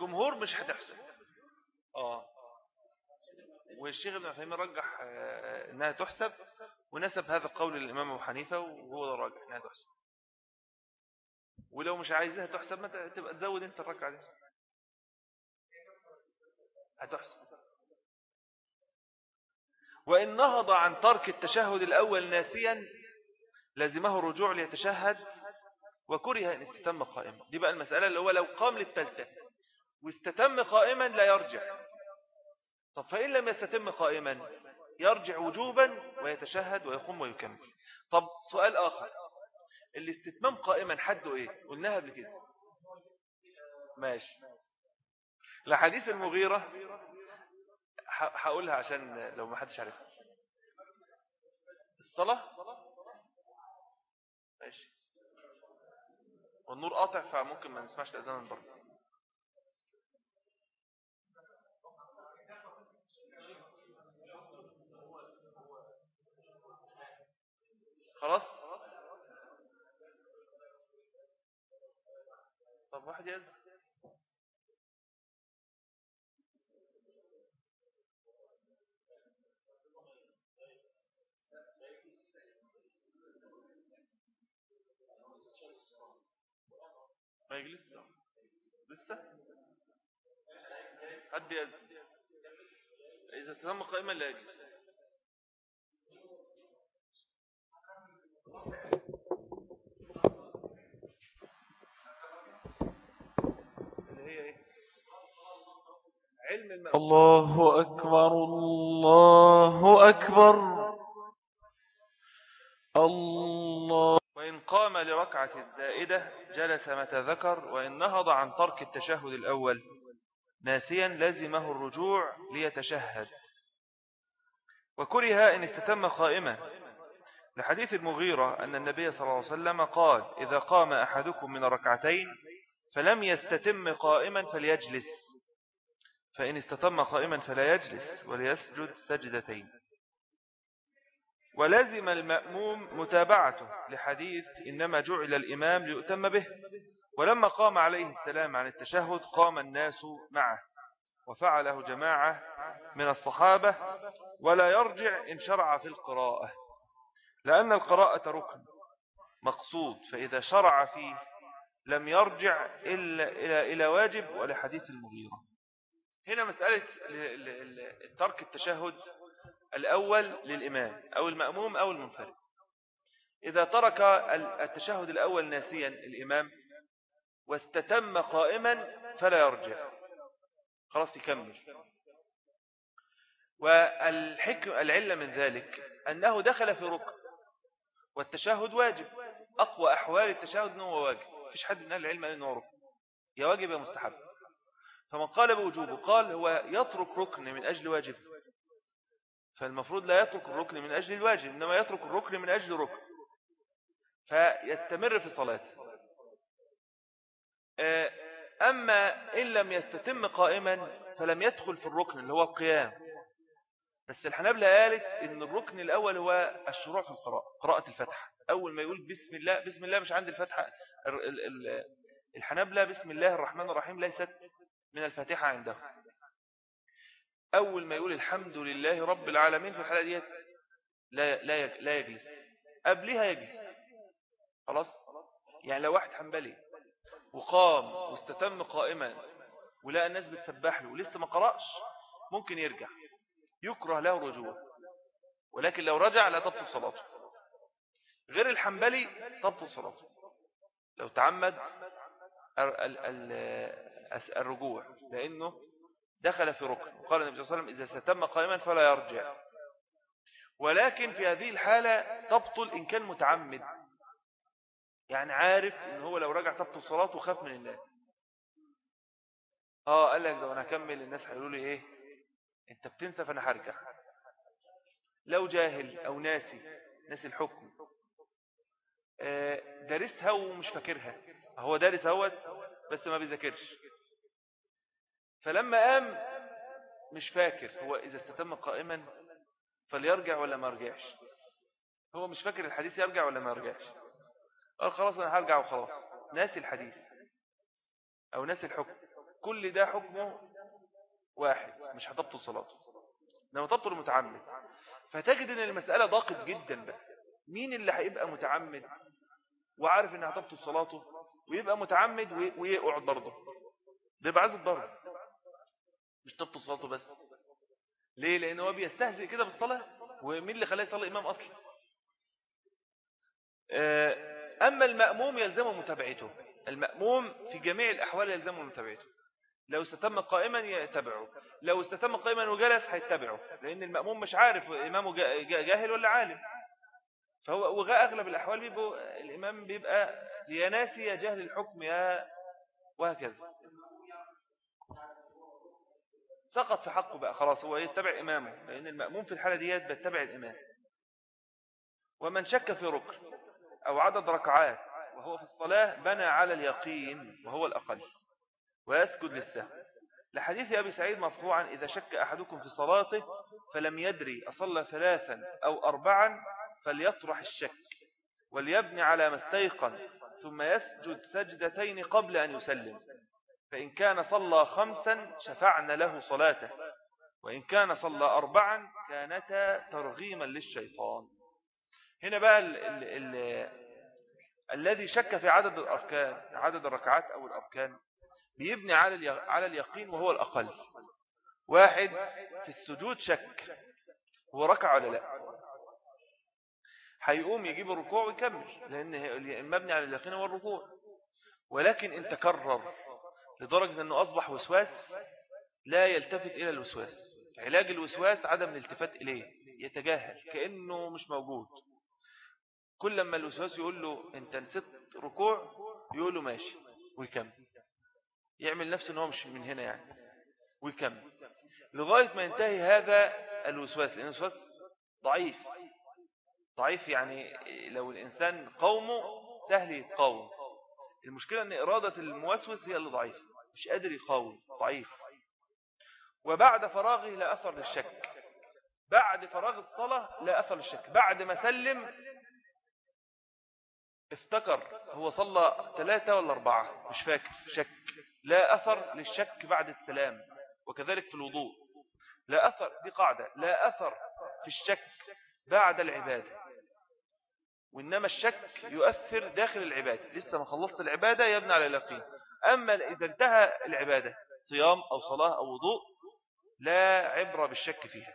جمهور مش هتحسب آه. والشيخ ابن عثيمين رجح إنها تحسب ونسب هذا القول للإمام أبو حنيفة وهو ده الراجح إنها تحسب. ولو مش عايزها تحسب ما تبقى تزود انت الركعة دي. هتحسب. وإن نهض عن ترك التشهد الأول ناسيا لازمه الرجوع ليتشهد وكره أن استتم قائما. دي بقى المسألة اللي هو لو قام للتالتة واستتم قائما لا يرجع. طب فإن لم يستتم قائما يرجع وجوبا ويتشهد ويقوم ويكمل. طب سؤال آخر. الاستتمام قائما حده إيه؟ قلناها قبل كده. ماشي. لحديث المغيرة هقولها عشان لو ما حدش عارفها. الصلاة؟ ماشي. والنور قاطع فممكن ما نسمعش الأذان من بره. خلاص؟ طب واحد يز ما يجلس لسه؟ حد يأذن إذا استتم قائما لا يجلس هي إيه علم المأمون الله أكبر الله أكبر. الله. وإن قام لركعة زائدة جلس متى ذكر وإن نهض عن ترك التشهد الأول. ناسيا لزمه الرجوع ليتشهد. وكره إن استتم قائما. لحديث المغيرة أن النبي صلى الله عليه وسلم قال إذا قام أحدكم من ركعتين فلم يستتم قائما فليجلس. فإن استتم قائما فلا يجلس وليسجد سجدتين. ولزم المأموم متابعته لحديث إنما جعل الإمام ليؤتم به. ولما قام عليه السلام عن التشهد قام الناس معه وفعله جماعة من الصحابة ولا يرجع إن شرع في القراءة لأن القراءة ركن مقصود فإذا شرع فيه لم يرجع إلا إلى إلى واجب ولحديث المغيرة. هنا مسألة ترك التشهد الأول للإمام أو المأموم أو المنفرد. إذا ترك التشهد الأول ناسيا الإمام واستتم قائما فلا يرجع. خلاص يكمل. والحكم العلة من ذلك أنه دخل في ركن والتشهد واجب. أقوى أحوال التشهد أنه واجب. فيش حد من العلم أنه ركن. يا واجب يا مستحب. فمن قال بوجوبه قال هو يترك ركن من أجل واجب. فالمفروض لا يترك الركن من أجل الواجب إنما يترك الركن من أجل ركن. فيستمر في صلاته آه، أما إن لم يستتم قائما فلم يدخل في الركن اللي هو القيام. بس الحنابلة قالت إن الركن الأول هو الشروع في القراءة قراءة الفتحة أول ما يقول بسم الله بسم الله مش عند الفتحة الحنابلة بسم الله الرحمن الرحيم ليست من الفاتحة عنده أول ما يقول الحمد لله رب العالمين في الحالة دي لا, لا, لا يجلس. قبلها يجلس. خلاص؟ يعني لو واحد حنبلي وقام واستتم قائما ولقى الناس بتسبح له ولسه ما قرأش ممكن يرجع. يكره له الرجوع ولكن لو رجع لا تبطل صلاته. غير الحنبلي تبطل صلاته. لو تعمد الرجوع لأنه دخل في ركن. وقال النبي صلى الله عليه وسلم إذا ستم قائما فلا يرجع. ولكن في هذه الحالة تبطل إن كان متعمد. يعني عارف إن هو لو رجع تبطل صلاته وخاف من الناس. آه قال لك ده أنا أكمل الناس هيقولوا لي إيه؟ أنت بتنسى فأنا هرجع. لو جاهل أو ناسي ناسي الحكم. آه، دارسها ومش فاكرها. هو دارس أهوت بس ما بيذاكرش. فلما قام مش فاكر. هو إذا استتم قائما فليرجع ولا ما يرجعش هو مش فاكر الحديث يرجع ولا ما يرجعش قال خلاص أنا هرجع وخلاص. ناسي الحديث أو ناسي الحكم. كل ده حكمه واحد مش هتبطل صلاته. لما تبطل متعمد. فتجد إن المسألة ضاقت جدا بقى. مين اللي هيبقى متعمد وعارف إنها تبطل صلاته؟ ويبقى متعمد ويقعد برضه. ده يبقى عايز الضرب. مش تبطل صلاته بس. ليه؟ لأن هو بيستهزئ كده بالصلاة. ومين اللي خلاه يصلي؟ إمام أصلا آه، أما المأموم يلزمه متابعته. المأموم في جميع الأحوال يلزمه متابعته. لو استتم قائما يتبعه لو استتم قائما وجلس هيتبعه لأن المأموم مش عارف إمامه جاهل ولا عالم. فهو وغاء أغلب الأحوال بيبقى الإمام بيبقى يا ناسي يا جهل الحكم يا وهكذا. سقط في حقه بقى خلاص هو يتبع إمامه لأن المأموم في الحالة ديت بيتبع الإمام. ومن شك في ركن أو عدد ركعات وهو في الصلاة بنى على اليقين وهو الأقل. ويسجد للسهو لحديث أبي سعيد مرفوعا إذا شك أحدكم في صلاته فلم يدري أصلى ثلاثا أو أربعا فليطرح الشك وليبني على ما استيقن ثم يسجد سجدتين قبل أن يسلم. فإن كان صلى خمسا شفعنا له صلاته وإن كان صلى أربعا كانتا ترغيما للشيطان. هنا بقى ال ال ال الذي شك في عدد الأركان عدد الركعات أو الأركان. بيبني على على اليقين وهو الأقل. واحد في السجود شك هو ركع ولا لا. هيقوم يجيب الركوع ويكمل لأن مبني على اليقين هو الركوع. ولكن إن تكرر لدرجة أنه أصبح وسواس لا يلتفت إلى الوسواس. علاج الوسواس عدم الالتفات إليه يتجاهل كأنه مش موجود. كل لما الوسواس يقول له أنت نسيت ركوع يقول له ماشي ويكمل. يعمل نفسه إن هو مش من هنا يعني ويكمل. لغاية ما ينتهي هذا الوسواس لأن الوسواس ضعيف. ضعيف يعني لو الإنسان قومه سهل يتقاوم. المشكلة أن إرادة الموسوس هي اللي ضعيف مش قادر يقاوم ضعيف. وبعد فراغه لا أثر للشك. بعد فراغ الصلاة لا أثر للشك. بعد ما سلم افتكر هو صلى ثلاثة ولا أربعة مش فاكر شك. لا أثر للشك بعد السلام وكذلك في الوضوء. لا أثر دي قاعدة لا أثر في الشك بعد العبادة. وإنما الشك يؤثر داخل العبادة. لسه ما خلصت العبادة يبنى على اليقين. أما إذا انتهى العبادة صيام أو صلاة أو وضوء لا عبرة بالشك فيها.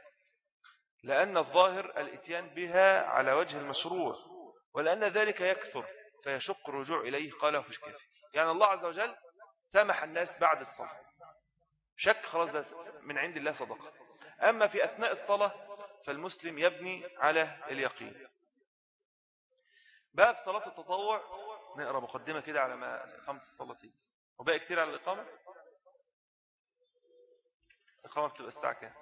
لأن الظاهر الإتيان بها على وجه المشروع. ولأن ذلك يكثر فيشق الرجوع إليه. قاله في الكافي يعني الله عز وجل سامح الناس بعد الصلاة. شك خلاص بس من عند الله صدقة. أما في أثناء الصلاة فالمسلم يبني على اليقين. باب صلاة التطوع. نقرأ مقدمة كده على ما إقامة الصلاة تيجي وباقي كتير على الإقامة؟ الإقامة بتبقى الساعة كام؟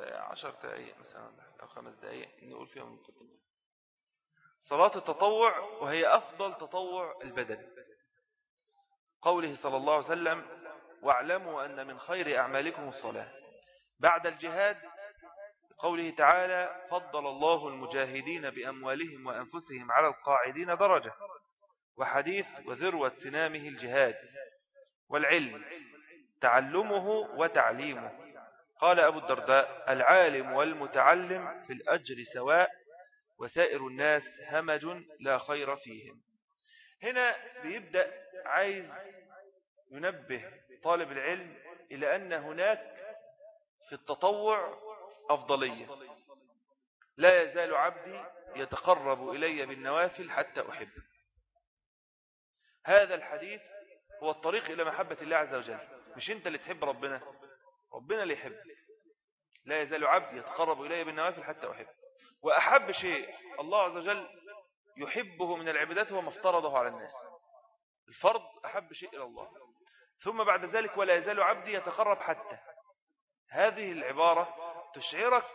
عشر دقائق مثلا أو خمس دقائق نقول فيها من المقدمة صلاة التطوع وهي أفضل تطوع البدن. قوله صلى الله عليه وسلم واعلموا أن من خير أعمالكم الصلاة. بعد الجهاد قوله تعالى فضل الله المجاهدين بأموالهم وأنفسهم على القاعدين درجة. وحديث وذروة سنامه الجهاد والعلم تعلمه وتعليمه. قال أبو الدرداء العالم والمتعلم في الأجر سواء وسائر الناس همج لا خير فيهم. هنا بيبدأ عايز ينبه طالب العلم إلى أن هناك في التطوع أفضلية. لا يزال عبدي يتقرب إلي بالنوافل حتى أحبه هذا الحديث هو الطريق إلى محبة الله عز وجل. مش أنت اللي تحب ربنا؟ ربنا اللي يحب. لا يزال عبدي يتقرب إلي بالنوافل حتى أحب. وأحب شيء الله عز وجل يحبه من العبادات هو ما افترضه على الناس. الفرض أحب شيء إلى الله. ثم بعد ذلك ولا يزال عبدي يتقرب حتى. هذه العبارة تشعرك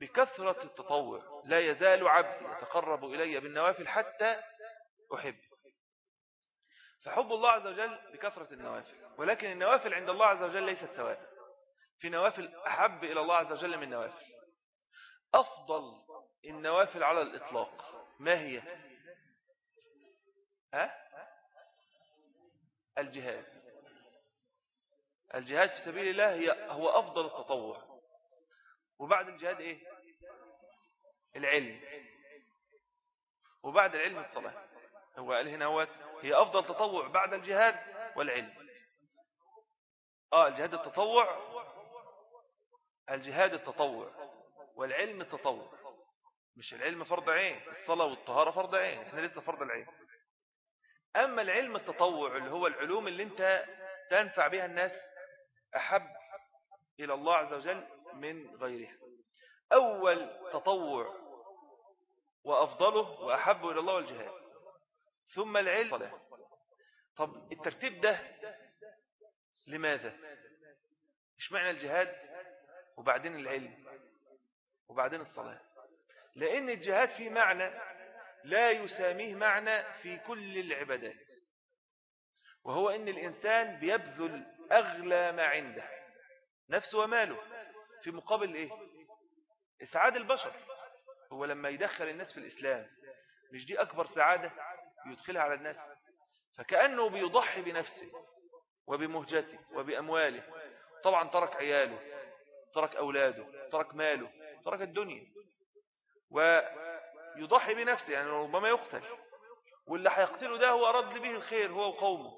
بكثرة التطوع. لا يزال عبدي يتقرب إلي بالنوافل حتى أحب. فحب الله عز وجل بكثرة النوافل. ولكن النوافل عند الله عز وجل ليست سواء. في نوافل أحب إلى الله عز وجل من نوافل أفضل النوافل على الإطلاق ما هي؟ ها؟ الجهاد. الجهاد في سبيل الله هي هو أفضل التطوع. وبعد الجهاد إيه؟ العلم. وبعد العلم الصلاة. هو قال هنا هو هي أفضل تطوع بعد الجهاد والعلم. آه الجهاد التطوع الجهاد التطوع والعلم التطوع. مش العلم فرض عين الصلاة والطهارة فرض عين إحنا لسه فرض العين. أما العلم التطوع اللي هو العلوم اللي انت تنفع بها الناس أحب إلى الله عز وجل من غيرها. أول تطوع وأفضله وأحب إلى الله الجهاد. ثم العلم صلاة طب الترتيب ده لماذا؟ إيش معنى الجهاد؟ وبعدين العلم وبعدين الصلاة. لأن الجهاد فيه معنى لا يساميه معنى في كل العبادات. وهو أن الإنسان بيبذل أغلى ما عنده نفسه وماله في مقابل إيه؟ إسعاد البشر. هو لما يدخل الناس في الإسلام مش دي أكبر سعادة؟ يدخلها على الناس. فكأنه بيضحي بنفسه وبمهجته وبأمواله. طبعا ترك عياله ترك أولاده ترك ماله ترك الدنيا. ويضحي بنفسه يعني ربما يقتل. واللي هيقتله ده هو أراد به الخير هو وقومه.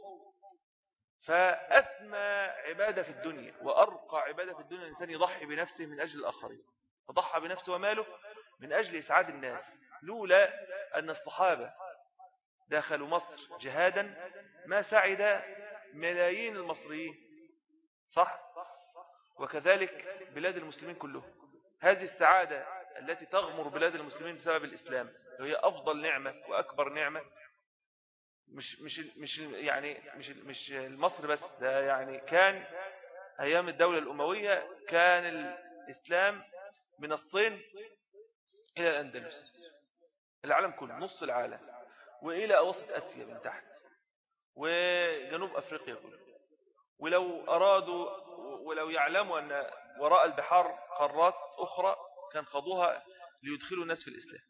فأسمى عبادة في الدنيا وأرقى عبادة في الدنيا الإنسان يضحي بنفسه من أجل الآخرين. فضحى بنفسه وماله من أجل إسعاد الناس. لولا أن الصحابة دخلوا مصر جهادا ما سعد ملايين المصريين. صح؟ وكذلك بلاد المسلمين كلهم. هذه السعادة التي تغمر بلاد المسلمين بسبب الإسلام وهي أفضل نعمة وأكبر نعمة. مش مش مش يعني مش مش مصر بس ده يعني كان أيام الدولة الأموية كان الإسلام من الصين إلى الأندلس. العالم كله نص العالم. وإلى أوسط أسيا من تحت. وجنوب أفريقيا كله. ولو أرادوا ولو يعلموا أن وراء البحار قارات أخرى كان خضوها ليدخلوا الناس في الإسلام.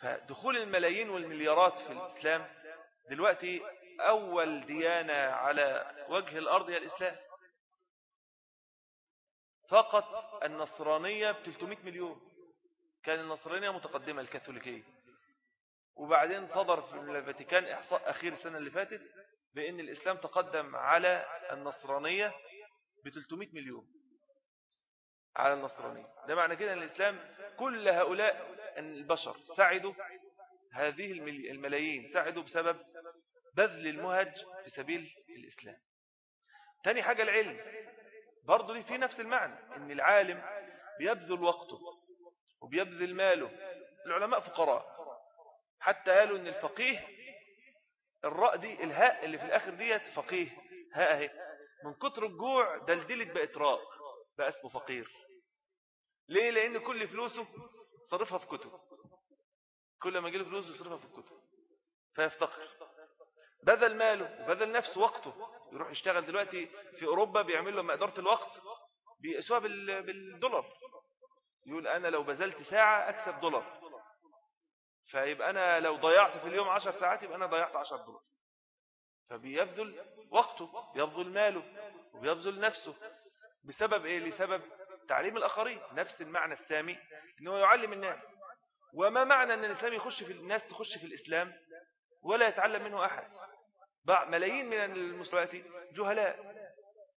فدخول الملايين والمليارات في الإسلام دلوقتي أول ديانة على وجه الأرض هي الإسلام. فقط النصرانية ب 300 مليون. كان النصرانية متقدمة الكاثوليكية. وبعدين صدر في الفاتيكان إحصاء أخير السنة اللي فاتت بأن الإسلام تقدم على النصرانية ب 300 مليون. على النصرانية. ده معنى كده أن الإسلام كل هؤلاء البشر سعدوا هذه الملايين سعدوا بسبب بذل المهج في سبيل الإسلام. تاني حاجة العلم. برضو ليه في نفس المعنى إن العالم بيبذل وقته وبيبذل ماله. العلماء فقراء. حتى قالوا إن الفقيه الراء دي الهاء اللي في الآخر ديت فقيه. هاء أهي. من كتر الجوع دلدلت بقت راء بقى اسمه فقير. ليه؟ لأن كل فلوسه صرفها في كتب. كل ما يجيله فلوس يصرفها في الكتب. فيفتقر. بذل ماله وبذل نفسه وقته. يروح يشتغل دلوقتي في أوروبا بيعمل له إدارة الوقت. بيقسوها بالدولار. يقول أنا لو بذلت ساعة أكسب دولار. فيبقى أنا لو ضيعت في اليوم عشر ساعات يبقى أنا ضيعت عشر دولار فبيبذل وقته بيبذل ماله وبيبذل نفسه. بسبب إيه؟ لسبب تعليم الآخرين نفس المعنى السامي أنه يعلم الناس. وما معنى أن الإسلام يخش في الناس تخش في الإسلام؟ ولا يتعلم منه أحد. ملايين من المسلمات جهلاء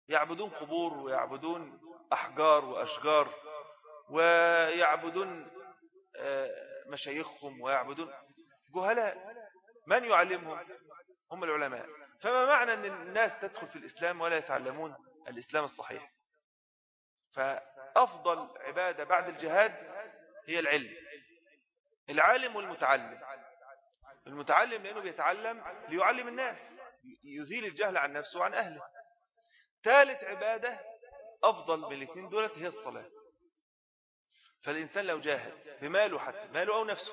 يعبدون قبور ويعبدون أحجار وأشجار ويعبدون مشايخهم ويعبدون جهلاء من يعلمهم؟ هم العلماء. فما معنى أن الناس تدخل في الإسلام ولا يتعلمون الإسلام الصحيح؟ فأفضل عبادة بعد الجهاد هي العلم. العالم والمتعلم. المتعلم لأنه بيتعلم ليعلم الناس يزيل الجهل عن نفسه وعن أهله. ثالث عبادة أفضل من الاثنين دولت هي الصلاة. فالإنسان لو جاهد بماله حتى ماله أو نفسه.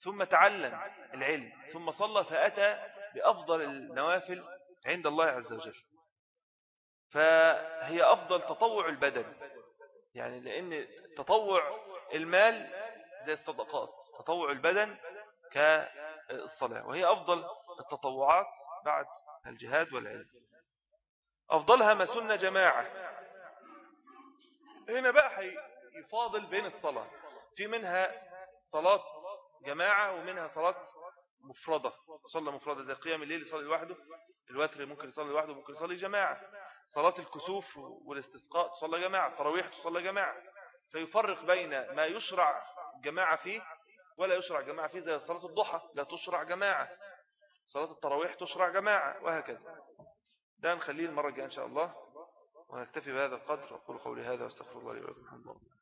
ثم تعلم العلم ثم صلى فأتى بأفضل النوافل عند الله عز وجل. فهي أفضل تطوع البدن. يعني لأن تطوع المال زي الصدقات تطوع البدن كالصلاة وهي أفضل التطوعات بعد الجهاد والعلم. أفضلها ما سنة جماعة. هنا بقى يفاضل بين الصلاة. في منها صلاة جماعة ومنها صلاة مفردة. صلى مفردة زي قيام الليل يصلي لوحده. الوتر ممكن يصلي لوحده ممكن يصلي جماعة. صلاة الكسوف والاستسقاء تصلى جماعة. تراويح تصلى جماعة. فيفرق بين ما يشرع جماعة فيه ولا يشرع جماعة فيه زي صلاة الضحى لا تشرع جماعة. صلاة التراويح تشرع جماعة وهكذا. ده نخليه المرة الجاية إن شاء الله. ونكتفي بهذا القدر. أقول قولي هذا وأستغفر الله لي ولكم. الحمد لله